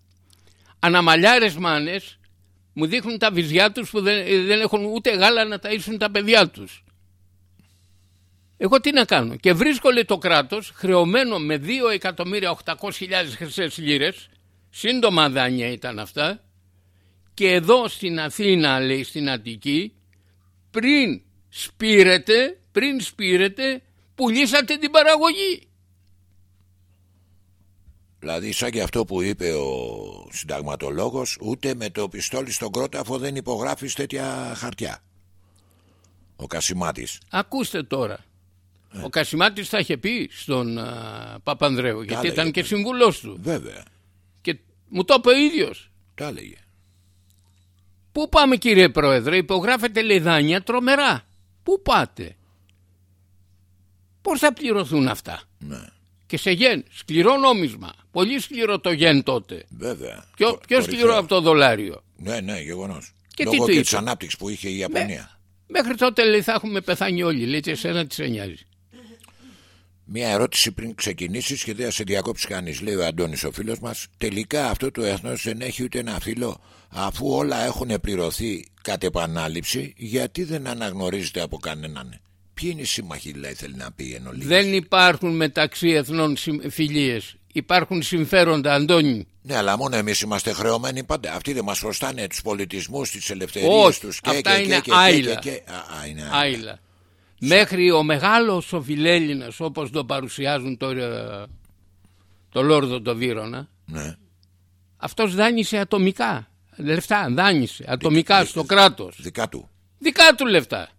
Αναμαλιάρες μάνες μου δείχνουν τα βυζιά τους που δεν, δεν έχουν ούτε γάλα να ταΐσουν τα παιδιά τους. Εγώ τι να κάνω; Και βρίσκω λέει το κράτος χρεωμένο με 2.800.000 χρυσές λίρες, σύντομα δάνεια ήταν αυτά, και εδώ στην Αθήνα λέει στην Αττική πριν σπήρετε, πριν σπήρετε πουλήσατε την παραγωγή. Δηλαδή, σαν και αυτό που είπε ο συνταγματολόγος, ούτε με το πιστόλι στον κρόταφο δεν υπογράφεις τέτοια χαρτιά. Ο Κασιμάτης. Ακούστε τώρα. Ο Κασιμάτης θα είχε πει στον α, Παπανδρέου γιατί έλεγε, ήταν και ναι. συμβουλός του Βέβαια, και μου το είπε ο ίδιος. τα έλεγε. Πού πάμε κύριε Πρόεδρε, υπογράφετε λέει δάνεια τρομερά. Πού πάτε; Πώς θα πληρωθούν αυτά; Ναι, Και σε γεν, σκληρό νόμισμα. Πολύ σκληρό το γεν τότε. βέβαια. Πιο, Κο- πιο κορυφαίο. σκληρό από το δολάριο. Ναι, ναι, γεγονός. Και τι Λόγω του και είπε; της ανάπτυξης που είχε η Ιαπωνία. Μέχρι τότε λέει θα έχουμε πεθάνει όλοι. Λέει και εσένα τι σε νοιάζει. Μία ερώτηση πριν ξεκινήσει και δεν θα σε διακόψει κανείς. Λέει ο Αντώνης, ο φίλος μας. Τελικά αυτό το έθνος δεν έχει ούτε ένα φίλο. Αφού όλα έχουν πληρωθεί κατ' επανάληψη, γιατί δεν αναγνωρίζεται από κανέναν. Ποιοι είναι οι σύμμαχοι, δηλαδή, θέλει να πει εν ολίγης. Δεν υπάρχουν μεταξύ εθνών φιλίες. Υπάρχουν συμφέροντα, Αντώνη. Ναι, αλλά μόνο εμείς είμαστε χρεωμένοι πάντα. Αυτοί δεν μας χρωστάνε τους πολιτισμούς, τις ελευθερίες Όχι, τους και, αυτά και, είναι και, και, άειλα. και, και. Α, Μέχρι ο μεγάλος ο Φιλέλληνας όπως το παρουσιάζουν τώρα το Λόρδο το Βύρονα Ναι. αυτός δάνεισε ατομικά. Λεφτά, δάνεισε ατομικά στο κράτος. Δικά του. δικά του λεφτά.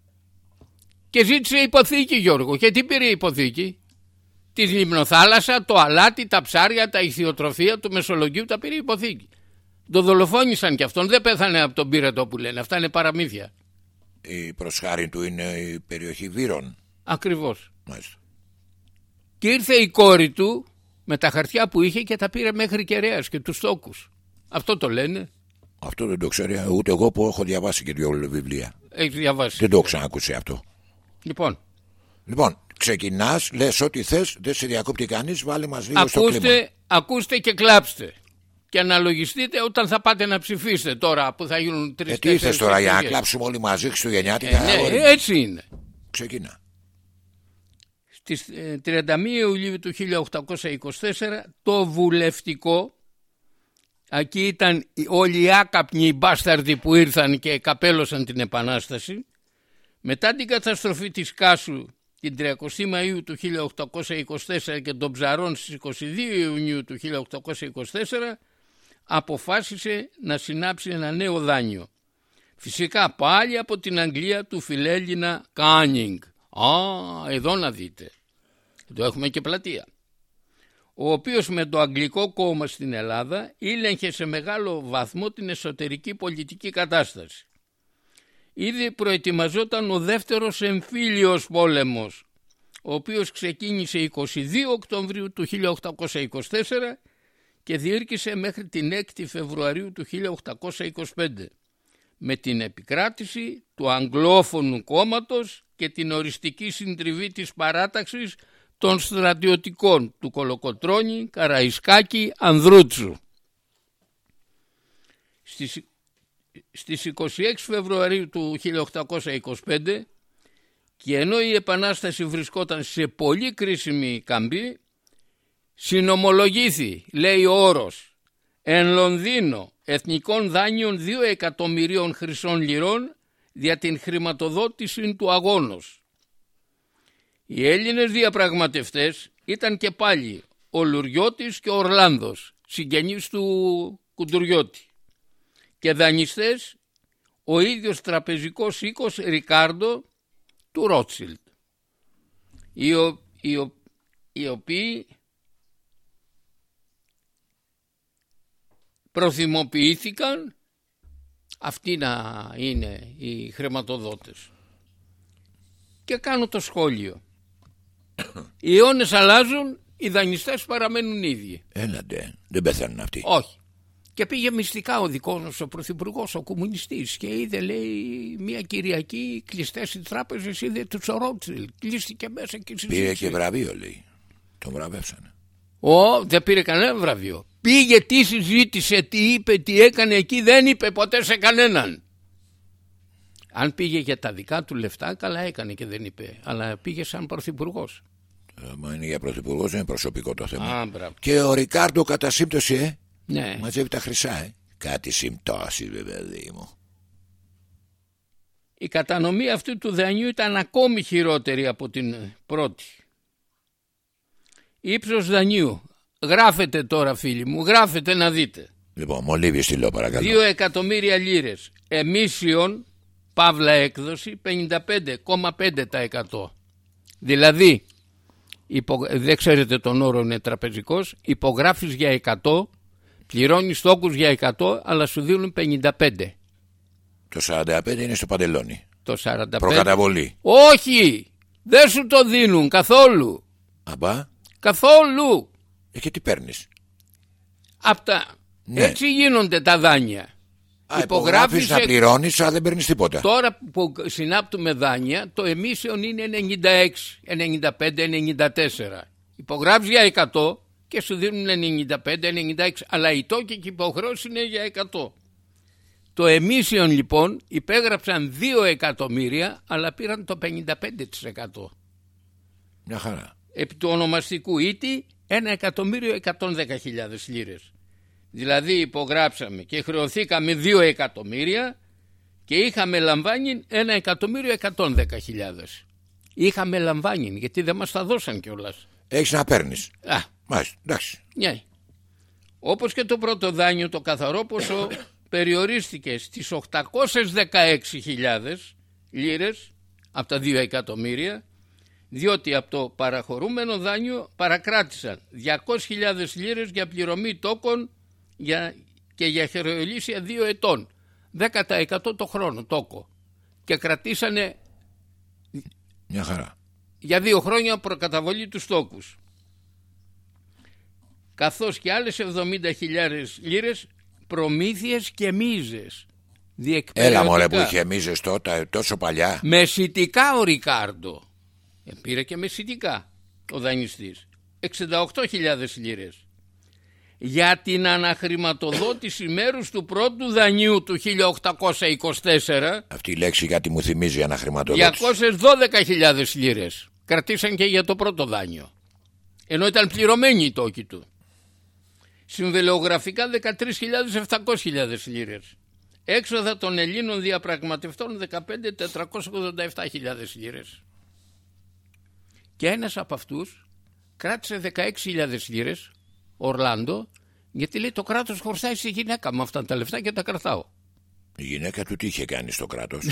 Και ζήτησε υποθήκη Γιώργο. Και τι πήρε η υποθήκη; Τη λιμνοθάλασσα, το αλάτι, τα ψάρια, τα ηχθειοτροφία του Μεσολογγίου τα πήρε υποθήκη. Το δολοφόνησαν και αυτόν. Δεν πέθανε από τον πύρατο που λένε. Αυτά είναι παραμύθια Η προσχάρη του είναι η περιοχή Βύρων. ακριβώς Μάλιστα. Και ήρθε η κόρη του με τα χαρτιά που είχε και τα πήρε μέχρι κεραίας και τους τόκους. Αυτό το λένε. Αυτό δεν το ξέρει ούτε εγώ που έχω διαβάσει και δύο βιβλία. Έχεις διαβάσει. Δεν το έχω ξανακούσει αυτό. Λοιπόν, Λοιπόν, ξεκινάς, λες ό,τι θες, δεν σε διακόπτει κανείς, βάλε μας λίγο στο κλίμα. ακούστε, ακούστε και κλάψτε. Και αναλογιστείτε όταν θα πάτε να ψηφίσετε τώρα που θα γίνουν τρεις Ε, τι ήρθες τώρα για να κλάψουμε όλοι μαζί Χριστουγεννιάτικα. Ε, ναι, αγόρι μου. έτσι είναι. Ξεκινά. Στις ε, 31 Ιουλίου του 1824 το βουλευτικό εκεί ήταν οι- όλοι οι άκαπνοι οι μπάσταρδοι που ήρθαν και καπέλωσαν την Επανάσταση μετά την καταστροφή της Κάσου την 30 Μαΐου του 1824 και των Ψαρών στις 22 Ιουνίου του 1824 αποφάσισε να συνάψει ένα νέο δάνειο. Φυσικά πάλι από την Αγγλία του φιλέλληνα Κάνινγκ. Α, εδώ να δείτε. Εδώ έχουμε και πλατεία. Ο οποίος με το Αγγλικό κόμμα στην Ελλάδα ήλεγχε σε μεγάλο βαθμό την εσωτερική πολιτική κατάσταση. Ήδη προετοιμαζόταν ο δεύτερος εμφύλιος πόλεμος, ο οποίος ξεκίνησε 22 Οκτωβρίου του 1824 και διήρκησε μέχρι την 6η Φεβρουαρίου του 1825 με την επικράτηση του Αγγλόφωνου κόμματος και την οριστική συντριβή της παράταξης των στρατιωτικών του Κολοκοτρώνη, Καραϊσκάκη, Ανδρούτσου. Στις, στις 26 Φεβρουαρίου του 1825 και ενώ η Επανάσταση βρισκόταν σε πολύ κρίσιμη καμπή συνομολογήθη, λέει ο όρος, εν Λονδίνο εθνικών δάνειων 2 εκατομμυρίων χρυσών λιρών για την χρηματοδότηση του αγώνος. Οι Έλληνες διαπραγματευτές ήταν και πάλι ο Λουριώτης και ο Ορλάνδος, συγγενείς του Κουντουριώτη και δανειστές ο ίδιος τραπεζικός οίκος Ρικάρντο του Ρότσιλτ οι, οι, οι οποίοι προθυμοποιήθηκαν αυτοί να είναι οι χρηματοδότες και κάνω το σχόλιο οι αιώνες αλλάζουν οι δανειστές παραμένουν ίδιοι Έλατε, δεν πεθαίνουν αυτοί όχι και πήγε μυστικά ο δικός μας ο πρωθυπουργός, ο κομμουνιστής, και είδε, λέει, μια Κυριακή κλειστές οι τράπεζες, είδε τους Ρότσιλ. Κλείστηκε μέσα και συζήτησε. Πήρε και βραβείο, λέει. Τον βραβεύσανε. Ω, δεν πήρε κανένα βραβείο. Πήγε, τι συζήτησε, τι είπε, τι έκανε εκεί, δεν είπε ποτέ σε κανέναν. Αν πήγε για τα δικά του λεφτά, καλά έκανε και δεν είπε. Αλλά πήγε σαν πρωθυπουργός. Ε, μα είναι για πρωθυπουργός, δεν είναι προσωπικό το θέμα. Α, και ο Ρικάρντο κατά σύμπτωση, ε, ναι. Μαζεύει τα χρυσά, ε. Κάτι συμπτώσεις, παιδί μου. Η κατανομή αυτού του δανείου ήταν ακόμη χειρότερη από την πρώτη. Ήψος δανείου. Γράφετε τώρα φίλοι μου, γράφετε να δείτε. Λοιπόν, μολύβι στυλό παρακαλώ. 2 εκατομμύρια λίρες. Εμίσιον, παύλα έκδοση, 55,5%. Δηλαδή, υπο... δεν ξέρετε τον όρο είναι τραπεζικός, υπογράφεις για 100 Πληρώνεις τόκους για 100 αλλά σου δίνουν 55. Το 45 είναι στο παντελόνι. Το 45. Προκαταβολή. Όχι! Δεν σου το δίνουν καθόλου. Αμπά. Καθόλου. Ε, και τι παίρνεις; Απ' Ναι. Έτσι γίνονται τα δάνεια. Α, υπογράφεις να πληρώνεις αλλά δεν παίρνεις τίποτα. Τώρα που συνάπτουμε δάνεια το εμίσιον είναι 96, 95, 94. Υπογράφεις για 100 και σου δίνουν 95-96 αλλά η τόκη και υποχρέωση είναι για 100. Το emission λοιπόν υπέγραψαν 2 εκατομμύρια αλλά πήραν το 55%. Μια χαρά. Επί του ονομαστικού ήτη 1 εκατομμύριο 110 χιλιάδες λίρες. Δηλαδή υπογράψαμε και χρεωθήκαμε 2 εκατομμύρια και είχαμε λαμβάνει 1 εκατομμύριο 110 χιλιάδες. Είχαμε λαμβάνει γιατί δεν μας τα δώσαν κιόλας. Έχεις να παίρνεις. Α, Μάλιστα, εντάξει. Ναι. Όπως και το πρώτο δάνειο το καθαρό ποσό περιορίστηκε στις 816.000 λίρες από τα 2 εκατομμύρια διότι από το παραχωρούμενο δάνειο παρακράτησαν 200.000 λίρες για πληρωμή τόκων για, και για χερολήσια 2 ετών 10% το χρόνο τόκο και κρατήσανε Μια χαρά. για δύο χρόνια προκαταβολή τους τόκους καθώς και άλλες 70.000 λίρες προμήθειες και μίζες. Έλα μωρέ που είχε μίζες τότε τόσο παλιά. Μεσητικά ο Ρικάρντο. Ε, πήρε και μεσητικά ο δανειστής. 68.000 λίρες. Για την αναχρηματοδότηση μέρους του πρώτου δανείου του 1824 Αυτή η λέξη κάτι μου θυμίζει αναχρηματοδότηση 212.000 λίρες Κρατήσαν και για το πρώτο δάνειο Ενώ ήταν πληρωμένη η τόκη του Συμβελεογραφικά 13.700 λίρες. Έξοδα των Ελλήνων διαπραγματευτών 15.487 λίρες. Και ένας από αυτούς κράτησε 16.000 λίρες, Ορλάντο, γιατί λέει το κράτος χορτάει στη γυναίκα με αυτά τα λεφτά και τα κρατάω. Η γυναίκα του τι είχε κάνει στο κράτος;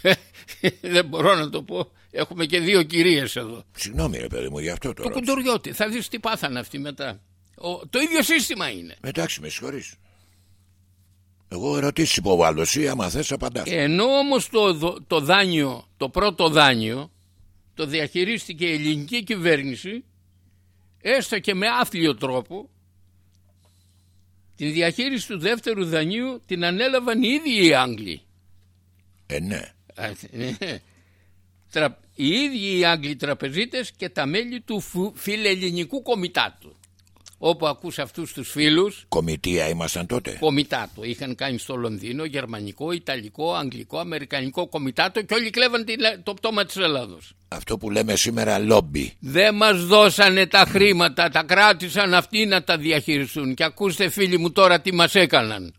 Δεν μπορώ να το πω. Έχουμε και δύο κυρίες εδώ. Συγγνώμη ρε παιδί μου γι' αυτό τώρα. Το κουντουριώτη. Θα δεις τι πάθανε αυτοί μετά. Ο, το ίδιο σύστημα είναι. Εντάξει, με συγχωρείς. Εγώ ερωτήσεις υποβάλλω εσύ, άμα θες απαντάς. Ενώ όμως το, το δάνειο, το πρώτο δάνειο, το διαχειρίστηκε η ελληνική κυβέρνηση έστω και με άθλιο τρόπο την διαχείριση του δεύτερου δανείου την ανέλαβαν οι ίδιοι οι Άγγλοι. Ε, ναι. ναι. Οι ίδιοι οι Άγγλοι τραπεζίτες και τα μέλη του φιλελληνικού κομιτάτου όπου ακούς αυτούς τους φίλους. Κομιτεία ήμασταν τότε. Κομιτάτο είχαν κάνει στο Λονδίνο Γερμανικό, Ιταλικό, Αγγλικό, Αμερικανικό κομιτάτο και όλοι κλέβαν το πτώμα της Ελλάδος. Αυτό που λέμε σήμερα λόμπι. Δεν μας δώσανε τα χρήματα Τα κράτησαν αυτοί να τα διαχειριστούν. Και ακούστε φίλοι μου τώρα τι μας έκαναν.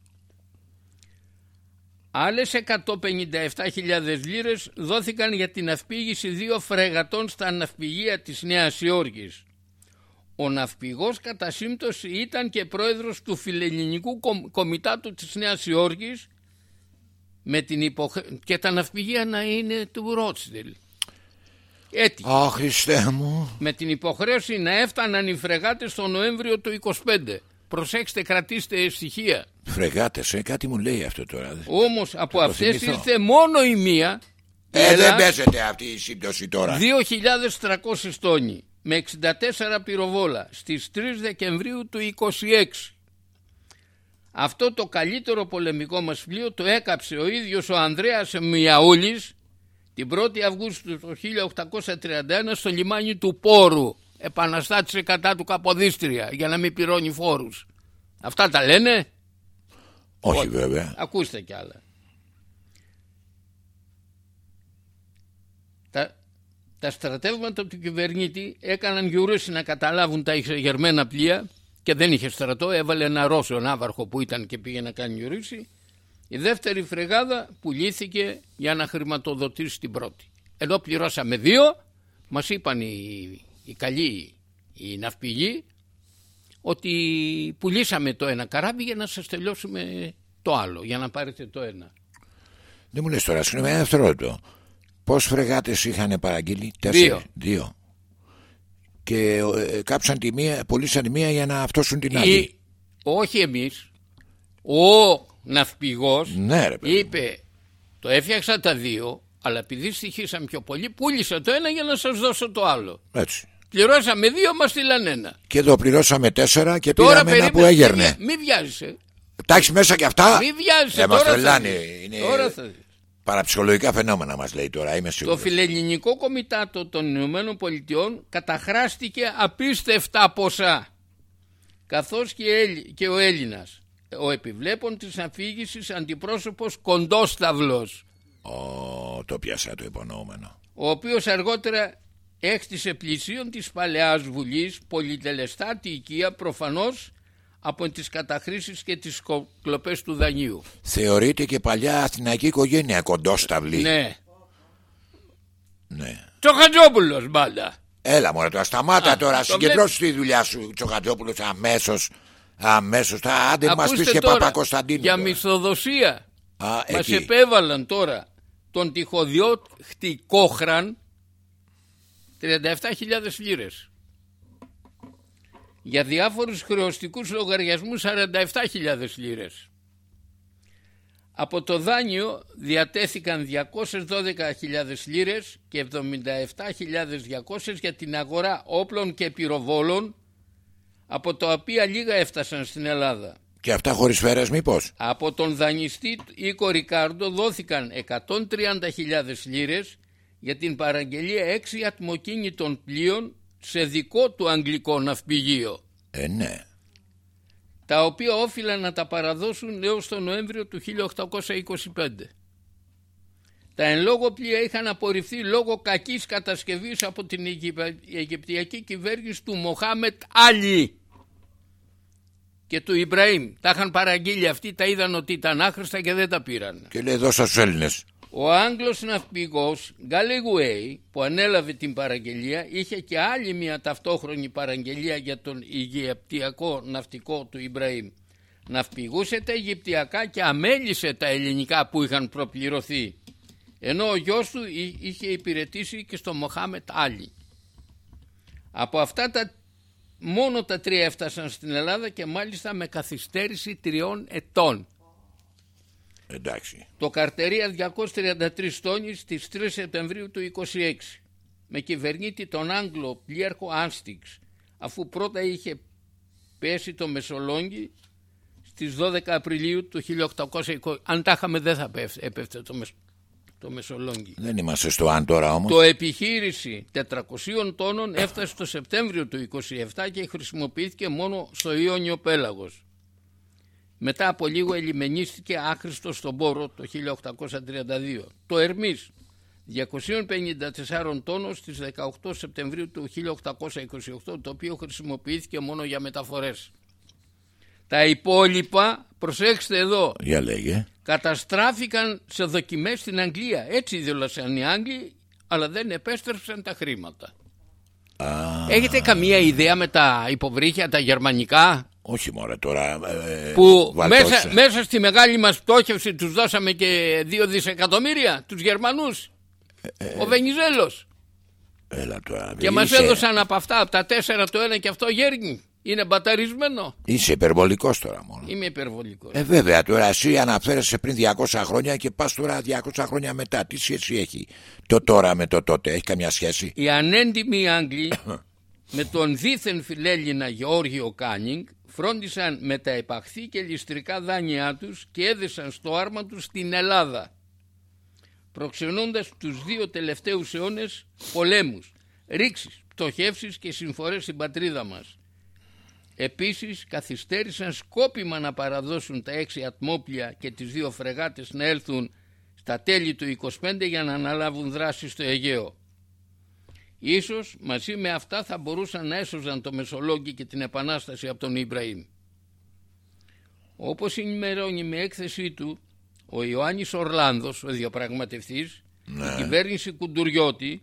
Άλλες 157.000 λίρες δόθηκαν για την αυπήγηση δύο φρεγατών στα ναυπηγεία της Νέας Υόρκης ο ναυπηγός κατά σύμπτωση ήταν και πρόεδρος του φιλελληνικού κομιτάτου της Νέας Υόρκης με την υποχρέ... και τα ναυπηγεία να είναι του Ρότσδελ. Έτσι. Αχ, Χριστέ μου. Με την υποχρέωση να έφταναν οι φρεγάτες το Νοέμβριο του 25. Προσέξτε, κρατήστε στοιχεία. Φρεγάτες, ε, κάτι μου λέει αυτό τώρα. Όμως από αυτές ήρθε μόνο η μία. Ε, δεν παίζεται αυτή η σύμπτωση τώρα. 2.300 τόνοι με 64 πυροβόλα στις 3 Δεκεμβρίου του 26. Αυτό το καλύτερο πολεμικό μας πλοίο το έκαψε ο ίδιος ο Ανδρέας Μιαούλης την 1η Αυγούστου του 1831 στο λιμάνι του Πόρου επαναστάτησε κατά του Καποδίστρια για να μην πληρώνει φόρους. Αυτά τα λένε; Όχι βέβαια. Ακούστε κι άλλα. Τα, τα στρατεύματα του κυβερνήτη έκαναν γιουρούση να καταλάβουν τα εξεγερμένα πλοία και δεν είχε στρατό, έβαλε ένα Ρώσο ναύαρχο που ήταν και πήγε να κάνει γιουρούση. Η δεύτερη φρεγάδα πουλήθηκε για να χρηματοδοτήσει την πρώτη. Ενώ πληρώσαμε δύο, μας είπαν οι, οι καλοί, οι ναυπηγοί, ότι πουλήσαμε το ένα καράβι για να σας τελειώσουμε το άλλο, για να πάρετε το ένα. Δεν μου λες τώρα, συγγνώμη, ένα δευτερόλεπτο. Πώς φρεγάτες είχαν παραγγείλει, τέσσερα. Δύο. Και ε, κάψαν τη μία, πουλήσαν τη μία για να αυτόσουν την άλλη. όχι εμείς. Ο ναυπηγός ναι, είπε το έφτιαξα τα δύο αλλά επειδή στοιχήσαν πιο πολύ πούλησα το ένα για να σας δώσω το άλλο. Έτσι. Πληρώσαμε δύο, μας στείλαν ένα. Και εδώ πληρώσαμε τέσσερα και Τώρα πήραμε ένα που έγερνε. Μην βιάζεσαι. Τα μέσα και αυτά; Μην βιάζεσαι. Ε, τώρα, Είναι... τώρα θα δεις. Παραψυχολογικά φαινόμενα μας λέει τώρα, είμαι σίγουρος. Το φιλελληνικό κομιτάτο των Ηνωμένων Πολιτειών καταχράστηκε απίστευτα ποσά. Καθώς και ο Έλληνας, ο επιβλέπων της αφήγησης αντιπρόσωπος Κοντόσταυλος. Ω, το πιάσα το υπονοούμενο. Ο οποίος αργότερα έκτισε πλησίον της Παλαιάς Βουλής πολυτελεστάτη οικία προφανώς από τις καταχρήσεις και τις κλοπές του δανείου. Θεωρείται και παλιά αθηναϊκή οικογένεια κοντόσταυλη. Ναι. Ναι. Τσοχατζόπουλος μπάλα. Έλα μωρέ τώρα σταμάτα τώρα συγκεντρώσου τη δουλειά σου Τσοχατζόπουλος αμέσως αμέσως θα άντε μας πεις και Παπα-Κωνσταντίνου Για μισθοδοσία Α, μας εκεί. επέβαλαν τώρα τον τυχοδιώχτη Κόχραν 37.000 λίρες για διάφορους χρεωστικούς λογαριασμούς 47.000 λίρες. Από το δάνειο διατέθηκαν 212.000 λίρες και 77.200 για την αγορά όπλων και πυροβόλων από τα οποία λίγα έφτασαν στην Ελλάδα. Και αυτά χωρίς φέρες μήπως; Από τον δανειστή Ίκο Ρικάρντο δόθηκαν 130.000 λίρες για την παραγγελία 6 ατμοκίνητων πλοίων σε δικό του αγγλικό ναυπηγείο. Ε, ναι. Τα οποία όφυλαν να τα παραδώσουν έως τον Νοέμβριο του 1825. Τα εν λόγω πλοία είχαν απορριφθεί λόγω κακής κατασκευής από την Αιγυπτιακή κυβέρνηση του Μοχάμετ Άλλη και του Ιμπραήμ. Τα είχαν παραγγείλει αυτοί, τα είδαν ότι ήταν άχρηστα και δεν τα πήραν. Και λέει δώσα στους Έλληνες. Ο Άγγλος ναυπηγός Γκάλεγουέι που ανέλαβε την παραγγελία είχε και άλλη μια ταυτόχρονη παραγγελία για τον Αιγυπτιακό ναυτικό του Ιμπραήμ. Ναυπηγούσε τα Αιγυπτιακά και αμέλησε τα ελληνικά που είχαν προπληρωθεί. Ενώ ο γιος του είχε υπηρετήσει και στο Μοχάμετ Άλλη. Από αυτά τα μόνο τα τρία έφτασαν στην Ελλάδα και μάλιστα με καθυστέρηση τριών ετών. Εντάξει. Το καρτερία 233 τόνοι στις 3 Σεπτεμβρίου του 26. με κυβερνήτη τον Άγγλο πλήρχο Άνστιξ αφού πρώτα είχε πέσει το Μεσολόγγι στις 12 Απριλίου του 1820. Αν τα είχαμε δεν θα έπεφτε το, μεσ... το Μεσολόγγι. Δεν είμαστε στο αν τώρα όμως. Το επιχείρηση 400 τόνων έφτασε το Σεπτέμβριο του 27 και χρησιμοποιήθηκε μόνο στο Ιόνιο Πέλαγος. Μετά από λίγο ελιμενίστηκε άχρηστο στον πόρο το 1832. Το Ερμής 254 τόνων στις 18 Σεπτεμβρίου του 1828 το οποίο χρησιμοποιήθηκε μόνο για μεταφορές. Τα υπόλοιπα, προσέξτε εδώ, για λέγε. καταστράφηκαν σε δοκιμές στην Αγγλία. Έτσι δήλωσαν οι Άγγλοι, αλλά δεν επέστρεψαν τα χρήματα. Έχετε καμία ιδέα με τα υποβρύχια, τα γερμανικά; Όχι μωρέ τώρα ε, Που μέσα, μέσα στη μεγάλη μας πτώχευση τους δώσαμε και δύο δισεκατομμύρια τους Γερμανούς ε, ε, Ο Βενιζέλος Έλα τώρα Και μας έδωσαν από αυτά Από τα τέσσερα το ένα και αυτό γέργη είναι μπαταρισμένο. Είσαι υπερβολικός τώρα μόνο. Είμαι υπερβολικός. Ε, βέβαια, τώρα εσύ αναφέρεσαι πριν 200 χρόνια και πας τώρα 200 χρόνια μετά. Τι σχέση έχει το τώρα με το τότε, έχει καμιά σχέση; Οι ανέντιμοι Άγγλοι με τον δίθεν φιλέλληνα Γεώργιο Κάνινγκ φρόντισαν με τα επαχθή και ληστρικά δάνειά τους και έδεσαν στο άρμα τους στην Ελλάδα προξενώντας τους δύο τελευταίους αιώνες πολέμους, ρήξεις, πτωχεύσεις και συμφορές στην πατρίδα μας. Επίσης καθυστέρησαν σκόπιμα να παραδώσουν τα έξι ατμόπλια και τις δύο φρεγάτες να έλθουν στα τέλη του 25 για να αναλάβουν δράση στο Αιγαίο. Ίσως μαζί με αυτά θα μπορούσαν να έσωζαν το Μεσολόγγι και την Επανάσταση από τον Ιμπραήμ. Όπως ενημερώνει με έκθεσή του ο Ιωάννης Ορλάνδος, ο διαπραγματευτής, ναι. η κυβέρνηση Κουντουριώτη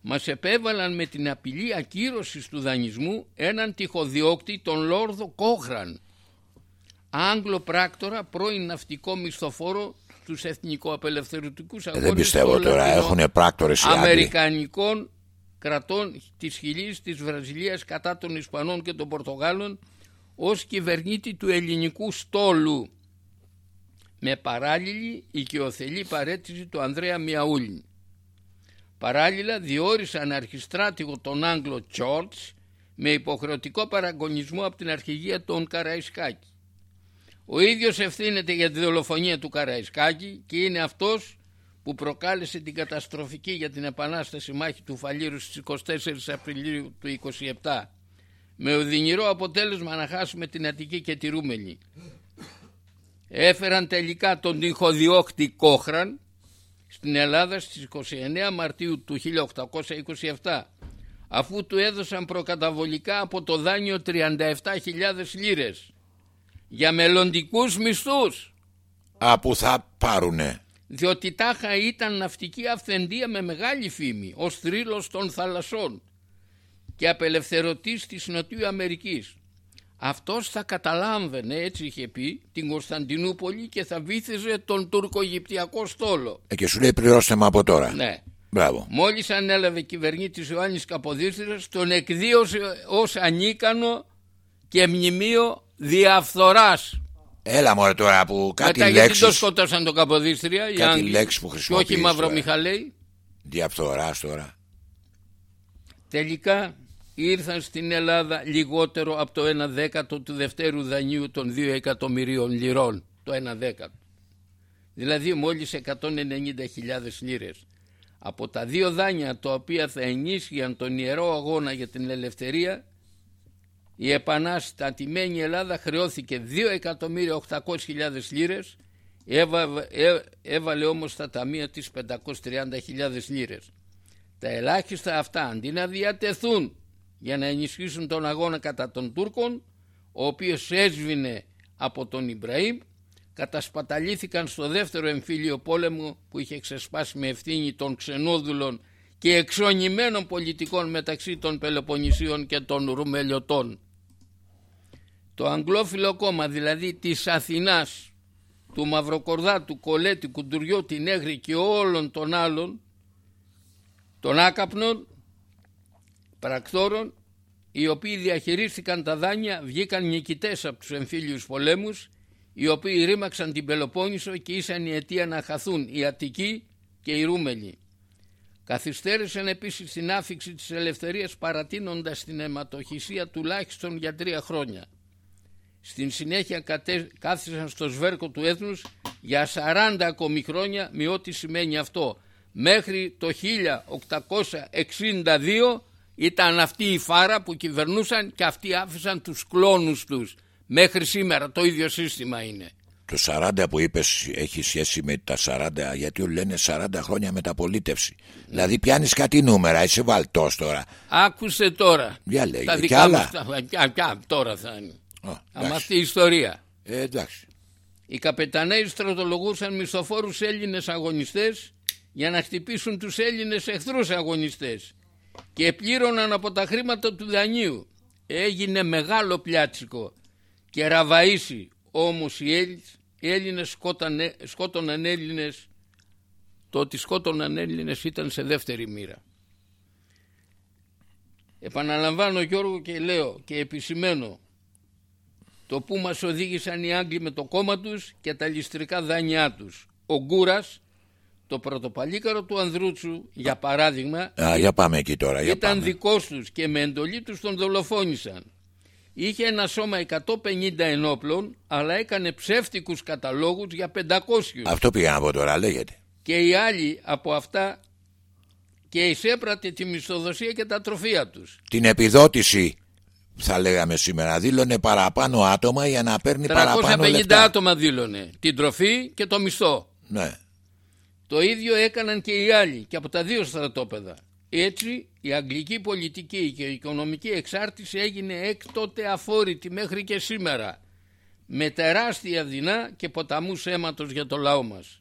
μας επέβαλαν με την απειλή ακύρωσης του δανεισμού έναν τυχοδιώκτη τον Λόρδο Κόχραν Άγγλο πράκτορα πρώην ναυτικό μισθοφόρο τους εθνικοαπελευθερωτικούς αγώνες Δεν πιστεύω τώρα έχουν πράκτορες οι Αμερικανικών κρατών της Χιλής, της Βραζιλίας κατά των Ισπανών και των Πορτογάλων ως κυβερνήτη του ελληνικού στόλου με παράλληλη οικειοθελή παρέτηση του Ανδρέα Μιαούλη. Παράλληλα διόρισαν αρχιστράτηγο τον Άγγλο Τσόρτς με υποχρεωτικό παραγωνισμό από την αρχηγία των Καραϊσκάκη. Ο ίδιος ευθύνεται για τη δολοφονία του Καραϊσκάκη και είναι αυτός που προκάλεσε την καταστροφική για την επανάσταση μάχη του Φαλήρου στις 24 Απριλίου του 27 με οδυνηρό αποτέλεσμα να χάσουμε την Αττική και τη Ρούμελη. Έφεραν τελικά τον τυχοδιώκτη Κόχραν στην Ελλάδα στις 29 Μαρτίου του 1827 αφού του έδωσαν προκαταβολικά από το δάνειο 37.000 λίρες για μελλοντικούς μισθούς. Α, που θα πάρουνε. Διότι τάχα ήταν ναυτική αυθεντία με μεγάλη φήμη, ως θρύλος των θαλασσών και απελευθερωτής της Νοτιού Αμερικής. Αυτός θα καταλάμβαινε, έτσι είχε πει, την Κωνσταντινούπολη και θα βήθιζε τον τουρκογυπτιακό στόλο. Ε, και σου λέει πληρώστε με από τώρα. Ναι. Μπράβο. Μόλις ανέλαβε κυβερνήτης Ιωάννης Καποδίστρας, τον εκδίωσε ως ανίκανο και μνημείο διαφθοράς. Έλα μωρέ τώρα που κάτι Μετά λέξεις... γιατί το σκότωσαν τον Καποδίστρια Κάτι λέξεις που χρησιμοποιείς Και όχι Μαύρο Μιχαλέη Διαφθοράς τώρα. Τελικά ήρθαν στην Ελλάδα λιγότερο από το 1 δέκατο του δευτέρου δανείου των 2 εκατομμυρίων λιρών. Το 1 δέκατο. Δηλαδή μόλις 190.000 λίρες. Από τα δύο δάνεια τα οποία θα ενίσχυαν τον ιερό αγώνα για την ελευθερία η επανάστατημένη Ελλάδα χρεώθηκε 2.800.000 λίρες έβαλε, έβαλε όμως στα ταμεία της 530.000 λίρες. Τα ελάχιστα αυτά αντί να διατεθούν για να ενισχύσουν τον αγώνα κατά των Τούρκων ο οποίος έσβηνε από τον Ιμπραήμ κατασπαταλήθηκαν στο δεύτερο εμφύλιο πόλεμο που είχε ξεσπάσει με ευθύνη των ξενόδουλων και εξονημένων πολιτικών μεταξύ των Πελοποννησίων και των Ρουμελιωτών. Το Αγγλόφιλο κόμμα δηλαδή της Αθηνάς, του Μαυροκορδά, του Κολέτη, Κουντουριώτη, Νέγρη και όλων των άλλων των άκαπνων πρακτόρων οι οποίοι διαχειρίστηκαν τα δάνεια βγήκαν νικητές από τους εμφύλιους πολέμους οι οποίοι ρήμαξαν την Πελοπόννησο και ήσαν η αιτία να χαθούν οι Αττικοί και οι Ρούμελοι. Καθυστέρησαν επίσης την άφηξη της ελευθερίας παρατείνοντας την αιματοχυσία τουλάχιστον για τρία χρόνια. Στην συνέχεια κάθισαν στο σβέρκο του έθνους για 40 ακόμη χρόνια με ό,τι σημαίνει αυτό. Μέχρι το 1862 ήταν αυτή η φάρα που κυβερνούσαν και αυτοί άφησαν τους κλόνους τους. Μέχρι σήμερα το ίδιο σύστημα είναι. Το 40 που είπες έχει σχέση με τα 40 γιατί λένε 40 χρόνια μεταπολίτευση. Δηλαδή πιάνεις κάτι νούμερα, είσαι βαλτός τώρα. Άκουσε τώρα. Για λέγε. Τα και άλλα. Μας, τώρα θα είναι. Oh, αυτή η ιστορία. Ε, εντάξει. Οι καπεταναίοι στρατολογούσαν μισθοφόρους Έλληνες αγωνιστές για να χτυπήσουν τους Έλληνες εχθρούς αγωνιστές και πλήρωναν από τα χρήματα του δανείου. Έγινε μεγάλο πλιάτσικο και ραβαΐσι όμως οι Έλληνες σκότωναν, σκότωναν Έλληνες το ότι σκότωναν Έλληνες ήταν σε δεύτερη μοίρα. Επαναλαμβάνω Γιώργο και λέω και επισημένω το που μας οδήγησαν οι Άγγλοι με το κόμμα τους και τα ληστρικά δάνειά τους. Ο Γκούρας, το πρωτοπαλίκαρο του Ανδρούτσου, για παράδειγμα, Α, για πάμε εκεί τώρα, για ήταν πάμε. δικός τους και με εντολή τους τον δολοφόνησαν. Είχε ένα σώμα 150 ενόπλων, αλλά έκανε ψεύτικους καταλόγους για 500. Αυτό πήγα να πω τώρα, λέγεται. Και οι άλλοι από αυτά και εισέπρατε τη μισθοδοσία και τα τροφία τους. Την επιδότηση θα λέγαμε σήμερα δήλωνε παραπάνω άτομα για να παίρνει 350 παραπάνω λεφτά. άτομα δήλωνε την τροφή και το μισθό. Ναι. Το ίδιο έκαναν και οι άλλοι και από τα δύο στρατόπεδα. Έτσι η αγγλική πολιτική και η οικονομική εξάρτηση έγινε έκτοτε αφόρητη μέχρι και σήμερα με τεράστια δεινά και ποταμούς αίματος για το λαό μας.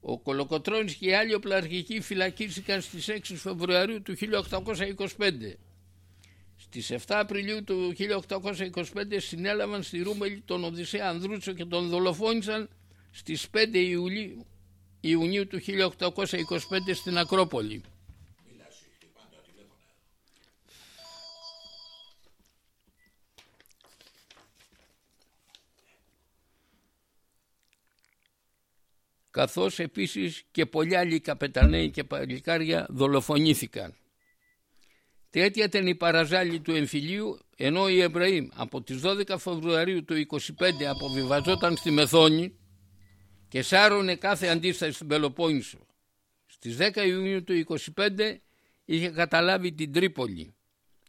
Ο Κολοκοτρώνης και οι άλλοι οπλαρχικοί φυλακίστηκαν στις 6 Φεβρουαρίου του 1825 στις 7 Απριλίου του 1825 συνέλαβαν στη Ρούμελη τον Οδυσσέα Ανδρούτσο και τον δολοφόνησαν στις 5 Ιουλίου, Ιουνίου του 1825 στην Ακρόπολη. καθώς επίσης και πολλοί άλλοι καπεταναίοι και παλικάρια δολοφονήθηκαν. Τέτοια ήταν η παραζάλη του εμφυλίου ενώ η Εβραήμ από τις 12 Φεβρουαρίου του 25 αποβιβαζόταν στη Μεθόνη και σάρωνε κάθε αντίσταση στην Πελοπόννησο. Στις 10 Ιουνίου του 25 είχε καταλάβει την Τρίπολη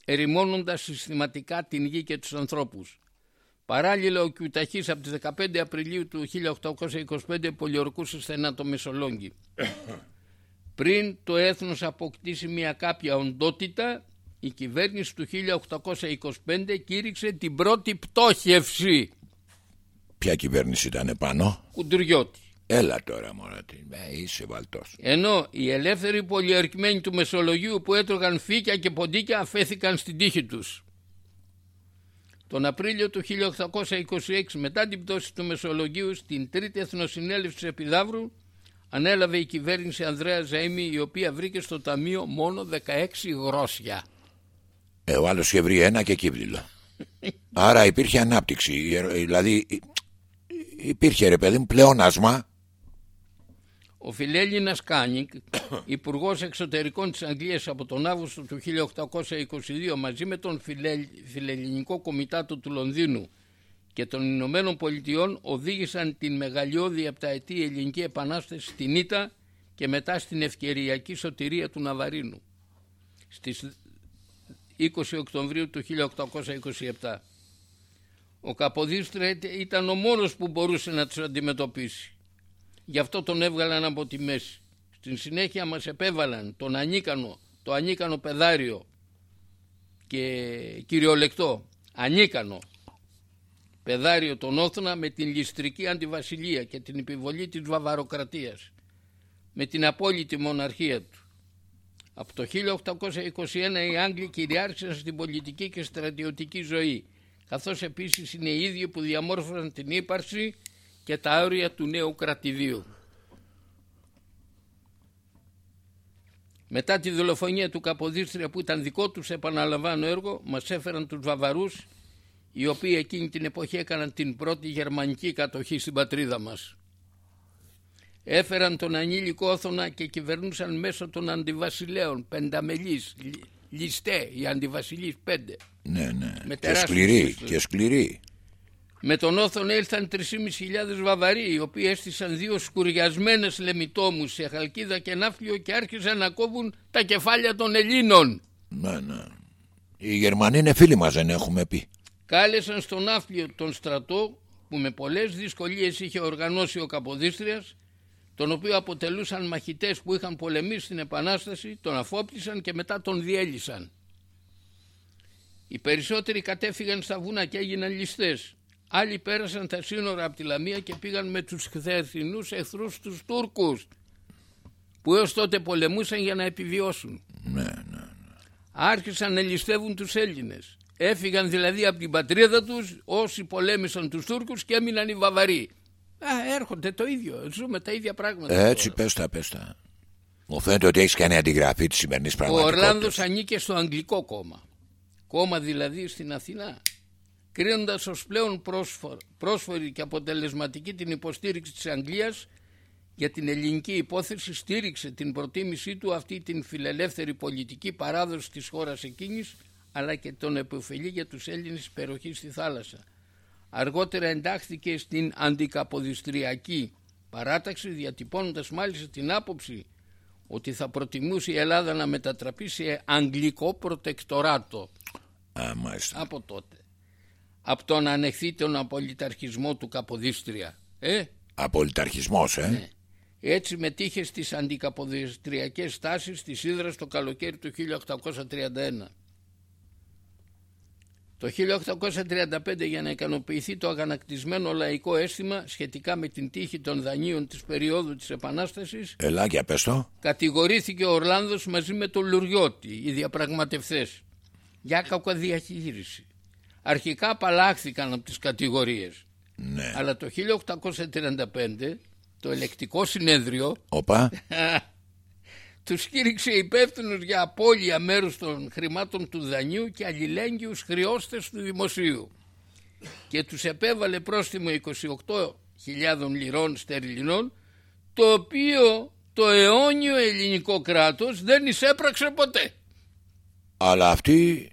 ερημώνοντας συστηματικά την γη και τους ανθρώπους. Παράλληλα ο Κιουταχής από τις 15 Απριλίου του 1825 πολιορκούσε στενά το Μεσολόγγι. Πριν το έθνος αποκτήσει μια κάποια οντότητα η κυβέρνηση του 1825 κήρυξε την πρώτη πτώχευση. Ποια κυβέρνηση ήταν πάνω; Κουντουριώτη. Έλα τώρα μωράτη, ε, είσαι βαλτός. Ενώ οι ελεύθεροι πολιορκημένοι του Μεσολογίου που έτρωγαν φύκια και ποντίκια αφέθηκαν στην τύχη τους. Τον Απρίλιο του 1826 μετά την πτώση του Μεσολογίου στην τρίτη εθνοσυνέλευση Επιδαύρου ανέλαβε η κυβέρνηση Ανδρέα Ζαΐμη η οποία βρήκε στο ταμείο μόνο 16 γρόσια. Ε, ο άλλος είχε βρει ένα και κύβδηλο. Άρα υπήρχε ανάπτυξη. Δηλαδή υπήρχε ρε παιδί μου πλεόνασμα. Ο Φιλέλληνας Κάνινγκ, υπουργός εξωτερικών της Αγγλίας από τον Αύγουστο του 1822 μαζί με τον Φιλελληνικό Κομιτάτο του Λονδίνου και των Ηνωμένων Πολιτειών οδήγησαν την μεγαλειώδη επταετή ελληνική επανάσταση στην Ήττα και μετά στην ευκαιριακή σωτηρία του Ναβαρίνου. Στις 20 Οκτωβρίου του 1827. Ο Καποδίστρα ήταν ο μόνος που μπορούσε να τους αντιμετωπίσει. Γι' αυτό τον έβγαλαν από τη μέση. Στην συνέχεια μας επέβαλαν τον ανίκανο, το ανίκανο πεδάριο και κυριολεκτό, ανίκανο πεδάριο τον Όθωνα με την ληστρική αντιβασιλεία και την επιβολή της βαβαροκρατίας με την απόλυτη μοναρχία του. Από το 1821 οι Άγγλοι κυριάρχησαν στην πολιτική και στρατιωτική ζωή, καθώς επίσης είναι οι ίδιοι που διαμόρφωσαν την ύπαρξη και τα όρια του νέου κρατηδίου. Μετά τη δολοφονία του Καποδίστρια που ήταν δικό τους επαναλαμβάνω έργο, μας έφεραν τους Βαβαρούς, οι οποίοι εκείνη την εποχή έκαναν την πρώτη γερμανική κατοχή στην πατρίδα μας. Έφεραν τον ανήλικο όθωνα και κυβερνούσαν μέσω των αντιβασιλέων, πενταμελείς, λι- ληστέ, οι αντιβασιλείς πέντε. Ναι, ναι. Με Και τεράστιους σκληρή. μισθούς. Και σκληρή. Με τον όθωνα ήλθαν 3.500 βαβαροί, οι οποίοι έστησαν δύο σκουριασμένες λεμιτόμους σε χαλκίδα και ναύπλιο και άρχισαν να κόβουν τα κεφάλια των Ελλήνων. Ναι, ναι. Οι Γερμανοί είναι φίλοι μας, δεν έχουμε πει. Κάλεσαν στον ναύπλιο τον στρατό που με πολλές δυσκολίες είχε οργανώσει ο Καποδίστριας τον οποίο αποτελούσαν μαχητές που είχαν πολεμήσει στην Επανάσταση, τον αφόπλησαν και μετά τον διέλυσαν. Οι περισσότεροι κατέφυγαν στα βουνά και έγιναν ληστές. Άλλοι πέρασαν τα σύνορα από τη Λαμία και πήγαν με τους χθεθινούς εχθρούς τους Τούρκους που έως τότε πολεμούσαν για να επιβιώσουν. Ναι, ναι. Άρχισαν να ληστεύουν τους Έλληνες. Έφυγαν δηλαδή από την πατρίδα τους όσοι πολέμησαν τους Τούρκους και έμειναν οι Βαβαροί. Α, έρχονται το ίδιο. Ζούμε τα ίδια πράγματα. Έτσι, τώρα. πες τα, πες τα. Μου φαίνεται ότι έχεις κάνει αντιγραφή της σημερινής Ο πραγματικότητας. Ορλάνδος ανήκε στο Αγγλικό κόμμα. Κόμμα δηλαδή στην Αθηνά. Κρίνοντας ως πλέον πρόσφορ- πρόσφορη και αποτελεσματική την υποστήριξη της Αγγλίας για την ελληνική υπόθεση στήριξε την προτίμησή του αυτή την φιλελεύθερη πολιτική παράδοση της χώρας εκείνης αλλά και τον επωφελή για τους Έλληνες υπεροχή στη θάλασσα. Αργότερα εντάχθηκε στην αντικαποδιστριακή παράταξη διατυπώνοντας μάλιστα την άποψη ότι θα προτιμούσε η Ελλάδα να μετατραπεί σε αγγλικό προτεκτοράτο Α, μάλιστα. από τότε. Από το να ανεχθεί τον απολυταρχισμό του Καποδίστρια. Ε, Απολυταρχισμός, ε; ναι. Έτσι μετήχε στις αντικαποδιστριακές στάσεις της Ήδρας το καλοκαίρι του 1831. Το 1835 για να ικανοποιηθεί το αγανακτισμένο λαϊκό αίσθημα σχετικά με την τύχη των δανείων της περίοδου της Επανάστασης Ελάκια, πες το. κατηγορήθηκε ο Ορλάνδος μαζί με τον Λουριώτη, οι διαπραγματευτές, για κακοδιαχείριση. Αρχικά απαλλάχθηκαν από τις κατηγορίες, Ναι. αλλά το 1835 το ελεκτικό συνέδριο Οπα. τους κήρυξε υπεύθυνου για απώλεια μέρους των χρημάτων του δανείου και αλληλέγγυους χρεώστες του δημοσίου και τους επέβαλε πρόστιμο 28.000 λιρών στερλινών το οποίο το αιώνιο ελληνικό κράτος δεν εισέπραξε ποτέ. Αλλά αυτοί.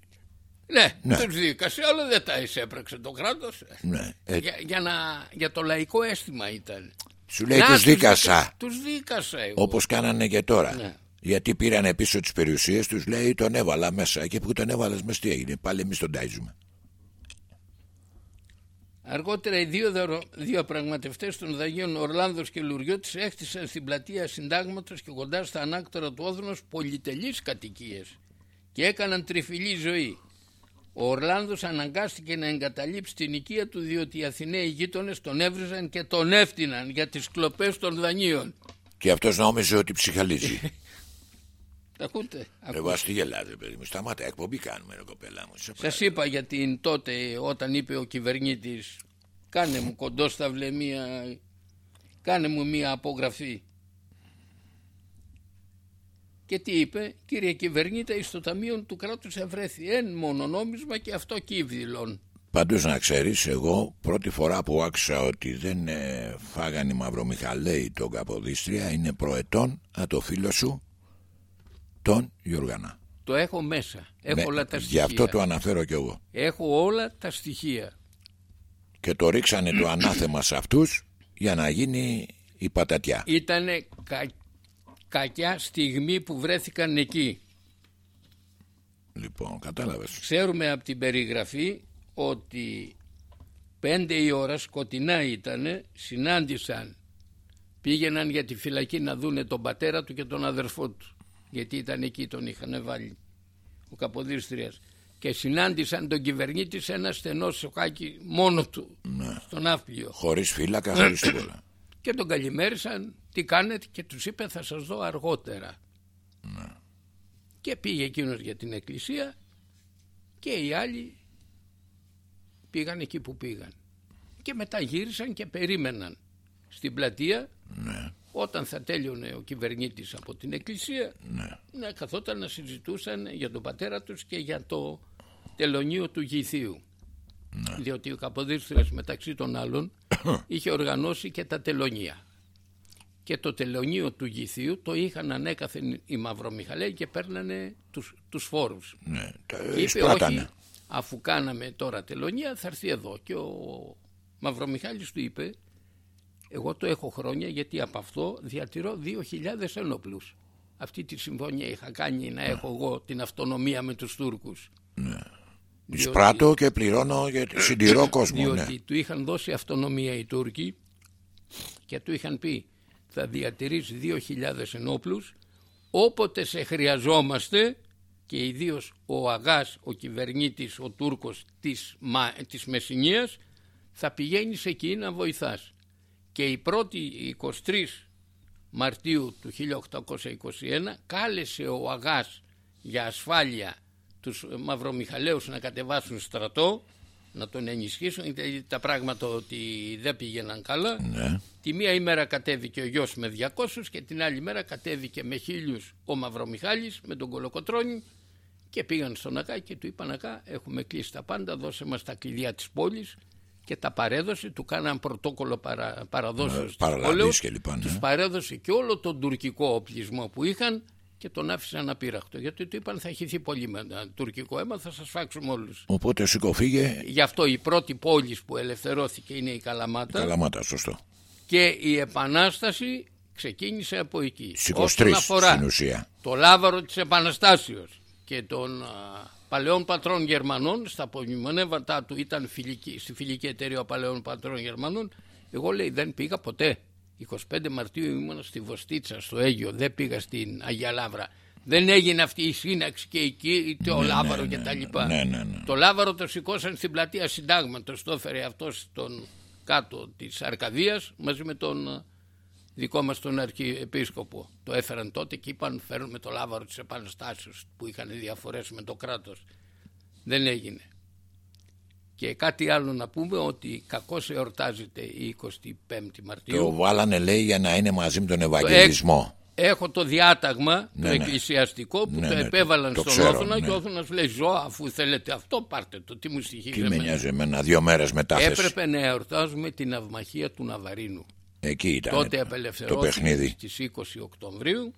Ναι, Ναι. τους δίκασε αλλά δεν τα εισέπραξε το κράτος. Ναι. Ε, Για, για, να, για το λαϊκό αίσθημα ήταν. σου λέει Να, τους δίκασα. Τους δίκασα εγώ. Όπως κάνανε και τώρα. Ναι. Γιατί πήρανε πίσω τις περιουσίες τους, λέει τον έβαλα μέσα. Και που τον έβαλες μέσα τι έγινε. Πάλι εμείς τον τάιζουμε. Αργότερα οι δύο δαρο- διαπραγματευτές των Δαγίων Ορλάνδος και Λουριώτης έχτισαν στην πλατεία Συντάγματος και κοντά στα ανάκτορα του Όθνος πολυτελείς κατοικίες και έκαναν τριφυλή ζωή. Ο Ορλάνδος αναγκάστηκε να εγκαταλείψει την οικία του διότι οι Αθηναίοι γείτονες τον έβριζαν και τον έφτυναν για τις κλοπές των δανείων. Και αυτός νόμιζε ότι ψυχαλίζει. Τα ακούτε. Εγώ ας τη γελάτε, παιδί μου. Σταμάτα, εκπομπή κάνουμε, ρε κοπέλα μου. Σε Σας είπα για την τότε όταν είπε ο κυβερνήτης κάνε μου κοντός στα βλεμία, κάνε μου μία απογραφή. Και τι είπε, κύριε κυβερνήτα, εις το ταμείο του κράτους ευρέθη εν μονονόμισμα και αυτό κύβδηλον. Πάντως να ξέρεις, εγώ πρώτη φορά που άκουσα ότι δεν ε, φάγανε οι μαυρομιχαλαίοι τον Καποδίστρια είναι προετών από το φίλο σου τον Γιωργανά. Το έχω μέσα, έχω Ναι, όλα τα Γι' στοιχεία. αυτό το αναφέρω κι εγώ. Έχω όλα τα στοιχεία. Και το ρίξανε το ανάθεμα σε αυτούς για να γίνει η πατατιά. Ήτανε κα... κακιά στιγμή που βρέθηκαν εκεί. Λοιπόν, κατάλαβες. Ξέρουμε από την περιγραφή ότι πέντε η ώρα σκοτεινά ήτανε, συνάντησαν, πήγαιναν για τη φυλακή να δούνε τον πατέρα του και τον αδερφό του, γιατί ήταν εκεί τον είχαν βάλει ο Καποδίστριας. Και συνάντησαν τον κυβερνήτη σε ένα στενό σοκάκι μόνο του στον ναύπλιο Χωρίς φύλακα, χωρίς τίποτα. και τον καλημέρισαν τι κάνετε και τους είπε θα σας δω αργότερα και πήγε εκείνος για την εκκλησία και οι άλλοι πήγαν εκεί που πήγαν. Και μετά γύρισαν και περίμεναν στην πλατεία ναι, όταν θα τέλειωνε ο κυβερνήτης από την εκκλησία ναι. να καθόταν να συζητούσαν για τον πατέρα τους και για το τελωνίο του Γηθίου. Διότι ο Καποδίστριας μεταξύ των άλλων είχε οργανώσει και τα τελωνία. και το τελωνίο του Γηθίου το είχαν ανέκαθεν οι Μαυρομιχαλαίοι και παίρνανε τους, τους φόρους. Ναι, και είπε όχι, αφού κάναμε τώρα τελωνία θα έρθει εδώ. Και ο Μαυρομιχάλης του είπε εγώ το έχω χρόνια γιατί από αυτό διατηρώ 2.000 ένοπλους. Αυτή τη συμφωνία είχα κάνει να έχω εγώ την αυτονομία με τους Τούρκους. Ναι. Εισπράττω και πληρώνω και συντηρώ κόσμο. Διότι ναι. του είχαν δώσει αυτονομία οι Τούρκοι και του είχαν πει θα διατηρήσει 2.000 ενόπλους όποτε σε χρειαζόμαστε και ιδίως ο Αγάς, ο κυβερνήτης, ο Τούρκος της, της Μεσσηνίας θα πηγαίνεις εκεί να βοηθάς. Και η πρώτη 23 Μαρτίου του 1821 κάλεσε ο Αγάς για ασφάλεια τους Μαυρομιχαλαίους να κατεβάσουν στρατό να τον ενισχύσουν γιατί τα πράγματα ότι δεν πήγαιναν καλά ναι. τη μία ημέρα κατέβηκε ο γιος με 200 και την άλλη μέρα κατέβηκε με χίλιους ο Μαυρομιχάλης με τον Κολοκοτρώνη και πήγαν στον Ακά και του είπαν Ακά έχουμε κλείσει τα πάντα δώσε μας τα κλειδιά της πόλης και τα παρέδωσε, του κάναν πρωτόκολλο παρα, παραδόσεως ναι, της και λοιπά, ναι. τους παρέδωσε και όλο τον τουρκικό οπλισμό που είχαν και τον άφησαν απείραχτο. Γιατί του είπαν θα χυθεί πολύ με ένα τουρκικό αίμα, θα σας φάξουμε όλους. Οπότε σηκωφήγε. Γι' αυτό η πρώτη πόλης που ελευθερώθηκε είναι η Καλαμάτα. Καλαμάτα, σωστό. Και η Επανάσταση ξεκίνησε από εκεί. Στι 23 στην ουσία. Το λάβαρο της Επαναστάσεως και των α, παλαιών πατρών Γερμανών, στα απομνημονεύματά του ήταν φιλική, στη φιλική εταιρεία παλαιών πατρών Γερμανών. Εγώ λέει δεν πήγα ποτέ. 25 Μαρτίου ήμουν στη Βοστίτσα, στο Αίγιο, δεν πήγα στην Αγία Λάβρα. Δεν έγινε αυτή η σύναξη και εκεί το ναι, Λάβαρο ναι, και ναι, τα λοιπά. Ναι, ναι, ναι. Το Λάβαρο το σηκώσαν στην πλατεία Συντάγματος, το έφερε αυτός στον κάτω της Αρκαδίας μαζί με τον ε, δικό μας τον Αρχιεπίσκοπο. Το έφεραν τότε και είπαν φέρνουμε το Λάβαρο της Επαναστάσεως που είχαν διαφορές με το κράτος. Δεν έγινε. Και κάτι άλλο να πούμε ότι κακώς εορτάζεται η 25η Μαρτίου. Το βάλανε λέει για να είναι μαζί με τον Ευαγγελισμό. Έχω το διάταγμα ναι, το ναι. εκκλησιαστικό που ναι, το ναι, επέβαλαν το στον ξέρω, Όθωνα ναι. και ο Όθωνας λέει ζω αφού θέλετε αυτό πάρτε το τι μου στοιχίζει Τι με νοιάζει εμένα δύο μέρες μετά Έπρεπε να εορτάζουμε την ναυμαχία του Ναβαρίνου Εκεί ήταν Τότε το απελευθερώθηκε στις 20 Οκτωβρίου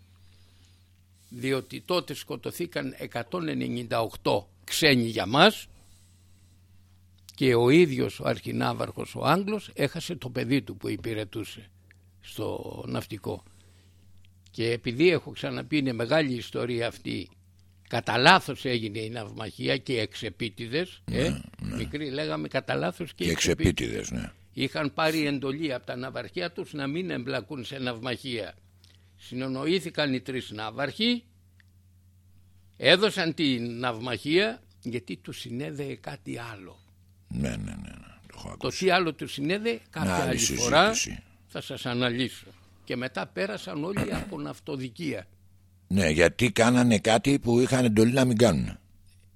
διότι τότε σκοτωθήκαν 198 ξένοι για μας και ο ίδιος ο αρχινάβαρχος ο Άγγλος έχασε το παιδί του που υπηρετούσε στο ναυτικό και επειδή έχω ξαναπεί είναι μεγάλη ιστορία αυτή κατά λάθος έγινε η ναυμαχία και οι εξεπίτιδες ναι, ε, ναι. μικροί λέγαμε κατά λάθος και, Και εξεπίτιδες ναι. Είχαν πάρει εντολή από τα ναυαρχεία τους να μην εμπλακούν σε ναυμαχία συνονοήθηκαν οι τρεις ναύαρχοι έδωσαν την ναυμαχία γιατί τους συνέδεε κάτι άλλο Ναι, ναι, ναι. ναι. Το, έχω το ακούσει. τι άλλο τους συνέδε κάποια άλλη άλλη συζήτηση. φορά θα σας αναλύσω. Και μετά πέρασαν όλοι από ναυτοδικεία. Ναι, γιατί κάνανε κάτι που είχαν εντολή να μην κάνουν.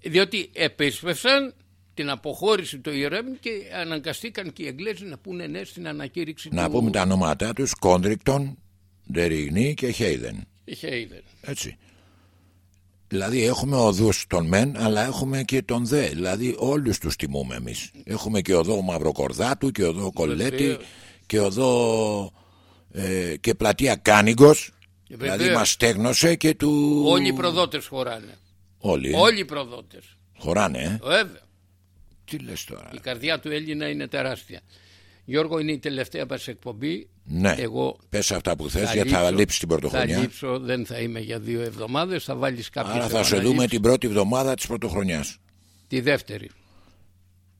Διότι επέσπευσαν την αποχώρηση του ηρέμου και αναγκαστήκαν και οι Εγγλέζοι να πούνε ναι στην ανακήρυξη Να του πούμε τα ονόματά τους, Κόδριγκτον, Δεριγνύ και Χέιδεν. Χέιδεν. Έτσι. Δηλαδή έχουμε οδούς τον μεν αλλά έχουμε και τον δε. Δηλαδή όλους τους τιμούμε εμείς. Έχουμε και οδό Μαυροκορδάτου και οδό Κολέτη Βεβαίως. και οδό ε, και πλατεία Κάνιγκος. Βεβαίως. Δηλαδή μας στέγνωσε και του... Όλοι οι προδότες χωράνε. Όλοι, ε. Όλοι οι προδότες. Χωράνε, ε. Βέβαια. Τι λες τώρα. Η καρδιά του Έλληνα είναι τεράστια. Γιώργο είναι η τελευταία μας εκπομπή. Ναι, Εγώ πες αυτά που θες θα γιατί θα λείψω. λείψεις την θα πρωτοχρονιά. λείψω, δεν θα είμαι για δύο εβδομάδες. Θα βάλεις κάποιες Άρα θα σε δούμε επαναλήψεις. την πρώτη εβδομάδα της πρωτοχρονιάς. Τη δεύτερη.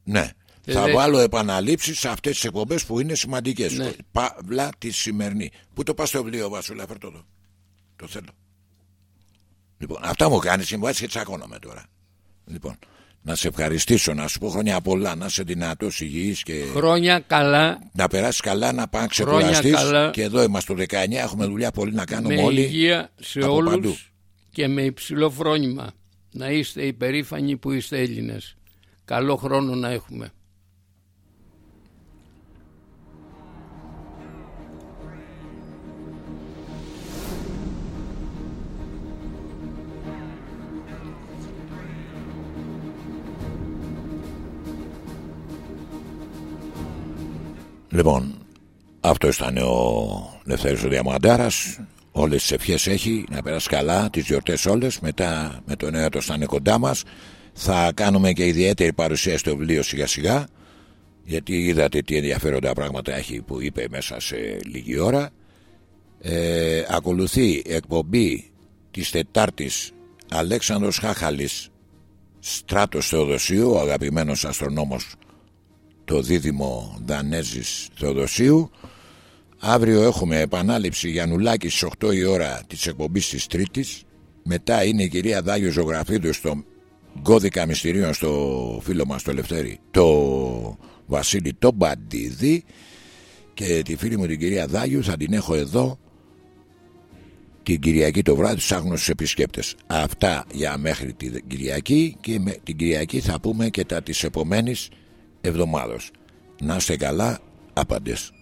Ναι. Ε, θα δε- βάλω επαναλήψεις σε αυτές τις εκπομπές που είναι σημαντικές. Ναι. Παύλα τη σημερινή. Πού το πας το βιβλίο Βασούλα, φέρ' το εδώ. Το θέλω. Λοιπόν, αυτά μου κάνεις συμβάσεις και τσακώνομαι τώρα. Λοιπόν, να σε ευχαριστήσω, να σου πω χρόνια πολλά, να είσαι δυνατός, υγιής και Χρόνια καλά να περάσεις καλά, να πάνε Χρόνια ξεκουραστείς. καλά. Και εδώ είμαστε το 19, έχουμε δουλειά πολύ να κάνουμε με όλοι. υγεία σε από όλους παντού. και με υψηλό φρόνημα. Να είστε υπερήφανοι που είστε Έλληνες. Καλό χρόνο να έχουμε. Λοιπόν, Αυτό ήταν ο Λευθέρης ο Διαμαντάρας. Όλες τις ευχές έχει Να περάσει καλά τις γιορτές όλες. Μετά με το νέο έτος θα είναι κοντά μας. Θα κάνουμε και ιδιαίτερη παρουσία στο βιβλίο σιγά σιγά Γιατί είδατε τι ενδιαφέροντα πράγματα έχει Που είπε μέσα σε λίγη ώρα. Ε, Ακολουθεί εκπομπή Της Τετάρτης Αλέξανδρος Χάχαλης Στράτος Θεοδοσίου Ο αγαπημένος αστρονόμος Το δίδυμο Δανέζης Θεοδοσίου Αύριο έχουμε επανάληψη Γιαννουλάκης στις 8 η ώρα της εκπομπής της Τρίτης. Μετά είναι η κυρία Δάγιο Ζωγραφίδου στο κώδικα μυστηρίων στο φίλο μας το Λευτέρη, το Βασίλη το Μπαντίδη και τη φίλη μου την κυρία Δάγιου θα την έχω εδώ την Κυριακή το βράδυ στους άγνωστους επισκέπτες. Αυτά για μέχρι την Κυριακή και με την Κυριακή θα πούμε και τα της επομένης εβδομάδος. Να είστε καλά, άπαντες.